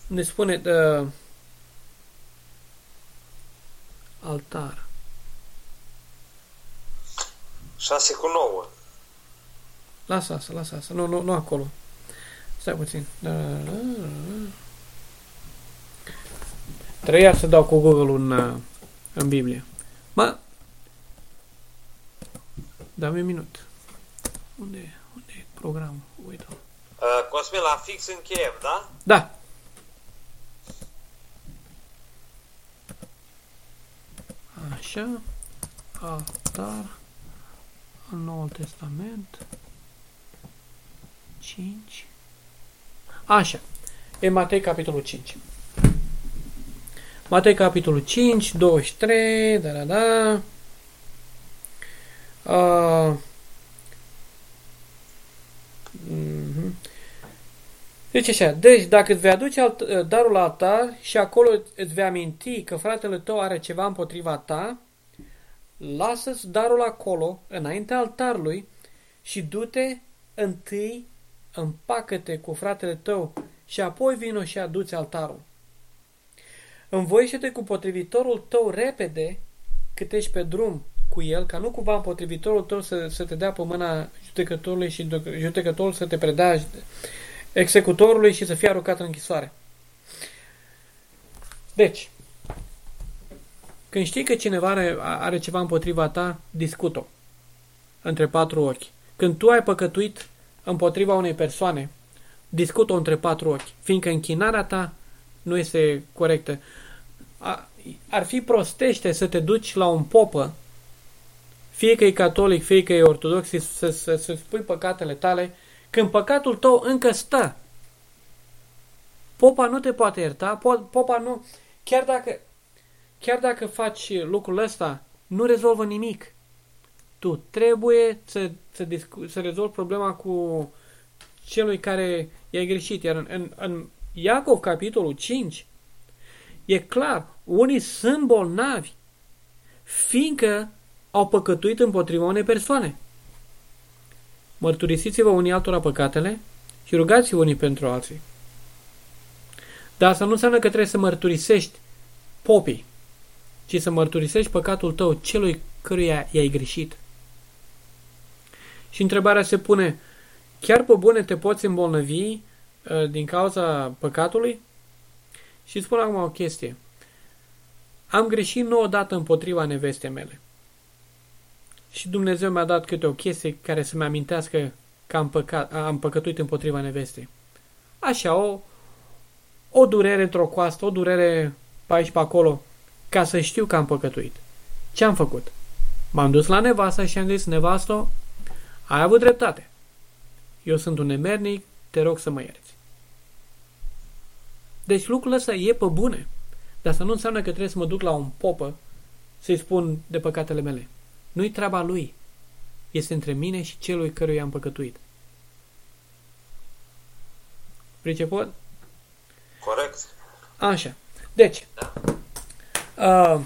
Ne spune uh, altar. 6 cu 9. Lasă asta, lasă asta. Nu, nu, nu acolo. Stai puțin. Da, da, da, Trăia să dau cu Google în, uh, în Biblie. Mă... Dă-mi un minut. Unde e? Unde e programul? Uite. Uh, Cosmin, la fix în Kiev, da? Da. Așa. Altar. În Noul Testament. 5. Așa. E Matei, capitolul 5. Matei, capitolul 5, 23, da, da, da. Uh, Deci așa, deci dacă îți vei aduce alt, darul la altar și acolo îți vei aminti că fratele tău are ceva împotriva ta, lasă-ți darul acolo, înaintea altarului și du-te întâi, împacă-te cu fratele tău și apoi vino și aduți altarul. Învoiește-te cu potrivitorul tău repede cât ești pe drum cu el, ca nu cumva împotrivitorul tău să, să te dea pe mâna judecătorului și judecătorul să te predea executorului și să fie aruncat în închisoare. Deci, când știi că cineva are, are ceva împotriva ta, discut-o între patru ochi. Când tu ai păcătuit împotriva unei persoane, discut-o între patru ochi, fiindcă închinarea ta nu este corectă. A, ar fi prostește să te duci la un popă, fie că e catolic, fie că e ortodox, să, să, să, să spui păcatele tale, când păcatul tău încă stă. Popa nu te poate ierta, popa nu, chiar dacă, chiar dacă faci lucrul ăsta, nu rezolvă nimic. Tu trebuie să, să, discu- să rezolvi problema cu celui care i-a greșit. Iar în, în, în Iacov, capitolul 5, e clar, unii sunt bolnavi, fiindcă au păcătuit împotriva unei persoane. Mărturisiți-vă unii altora păcatele și rugați-vă unii pentru alții. Dar asta nu înseamnă că trebuie să mărturisești popii, ci să mărturisești păcatul tău celui căruia i-ai greșit. Și întrebarea se pune, chiar pe bune te poți îmbolnăvi uh, din cauza păcatului? Și spun acum o chestie. Am greșit nouă dată împotriva nevestei mele. Și Dumnezeu mi-a dat câte o chestie care să-mi amintească că am, păcat, am păcătuit împotriva nevestei. Așa, o, o durere într-o coastă, o durere pe aici pe acolo, ca să știu că am păcătuit. Ce am făcut? M-am dus la nevasta și am zis, nevastă, ai avut dreptate. Eu sunt un nemernic, te rog să mă ierți. Deci lucrul ăsta e pe bune. Dar asta nu înseamnă că trebuie să mă duc la un popă să-i spun de păcatele mele. Nu-i treaba lui. Este între mine și celui căruia am păcătuit. Priceput? Corect. Așa. Deci, uh,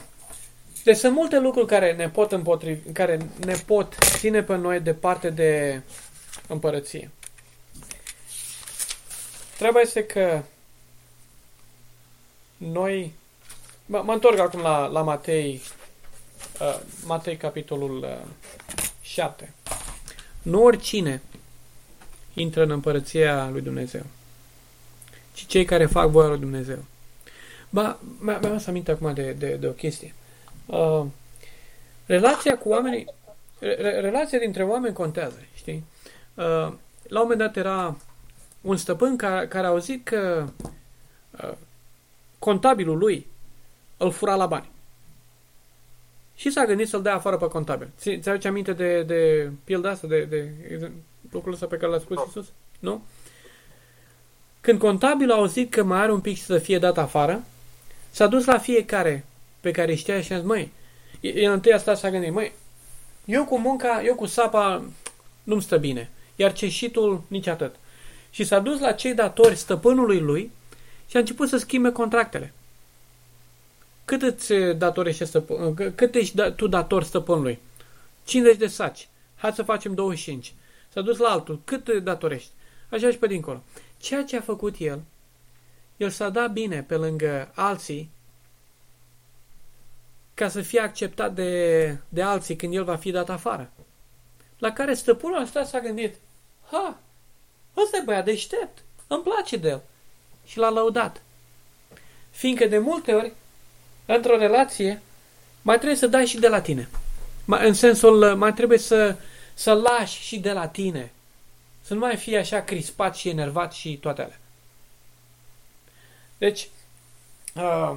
deci sunt multe lucruri care ne pot împotrivi, care ne pot ține pe noi departe de împărăție. Treaba este că noi mă, mă întorc acum la, la Matei uh, Matei capitolul uh, 7. Nu oricine intră în împărăția lui Dumnezeu, ci cei care fac voia lui Dumnezeu. Ba, mi-am să aminte acum de, de, de o chestie. Uh, relația cu oamenii, re, relația dintre oameni contează, știi? Uh, la un moment dat era un stăpân care, care a auzit că uh, contabilul lui îl fura la bani. Și s-a gândit să-l dea afară pe contabil. Ți aduce aminte de, de pilda asta, de, de, de lucrul ăsta pe care l-a spus no. Iisus? Nu? Când contabilul a auzit că mai are un pic să fie dat afară, s-a dus la fiecare pe care știa și a zis, măi, el întâi asta s-a gândit, măi, eu cu munca, eu cu sapa nu-mi stă bine, iar ceșitul nici atât. Și s-a dus la cei datori stăpânului lui și a început să schimbe contractele. Cât îți datorește stăpân, cât ești da, tu dator stăpânului? 50 de saci. Hai să facem 25. S-a dus la altul. Cât datorești? Așa și pe dincolo. Ceea ce a făcut el, el s-a dat bine pe lângă alții ca să fie acceptat de, de alții când el va fi dat afară. La care stăpânul ăsta s-a gândit, ha, ăsta e băiat deștept, îmi place de el. Și l-a lăudat. Fiindcă de multe ori, într-o relație, mai trebuie să dai și de la tine. În sensul, mai trebuie să, să lași și de la tine. Să nu mai fie așa crispat și enervat și toate alea. Deci, uh,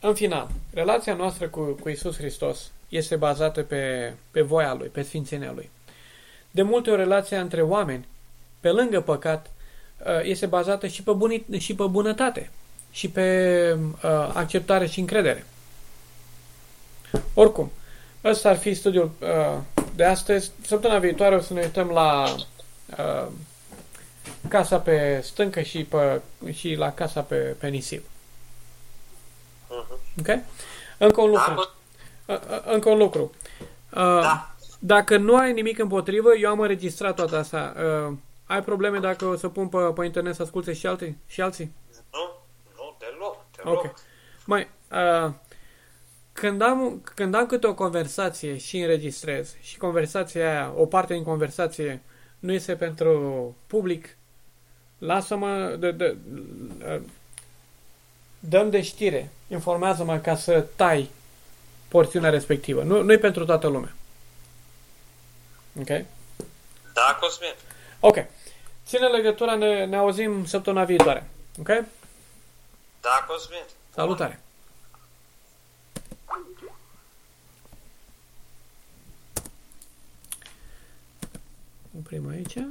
în final, relația noastră cu, cu Isus Hristos este bazată pe, pe voia Lui, pe sfințenia Lui. De multe ori, relația între oameni, pe lângă păcat, uh, este bazată și pe, bunit, și pe bunătate și pe uh, acceptare și încredere. Oricum, ăsta ar fi studiul uh, de astăzi. Săptămâna viitoare o să ne uităm la uh, casa pe stâncă și, pe, și la casa pe, pe nisip. Uh-huh. Ok? Încă un lucru. Da, uh, încă un lucru. Uh, da. Dacă nu ai nimic împotrivă, eu am înregistrat toată asta. Uh, ai probleme dacă o să pun pe, pe internet să asculte și, alte, și alții? Nu, nu, deloc, deloc. Ok. Mai, uh, când am, când am câte o conversație și înregistrez și conversația aia, o parte din conversație nu este pentru public, lasă-mă, de, de, de, dăm de știre, informează-mă ca să tai porțiunea respectivă. Nu, nu e pentru toată lumea. Ok? Da, Cosmin. Ok. Ține legătura, ne, ne auzim săptămâna viitoare. Ok? Da, Cosmin. Salutare. Oprim aici.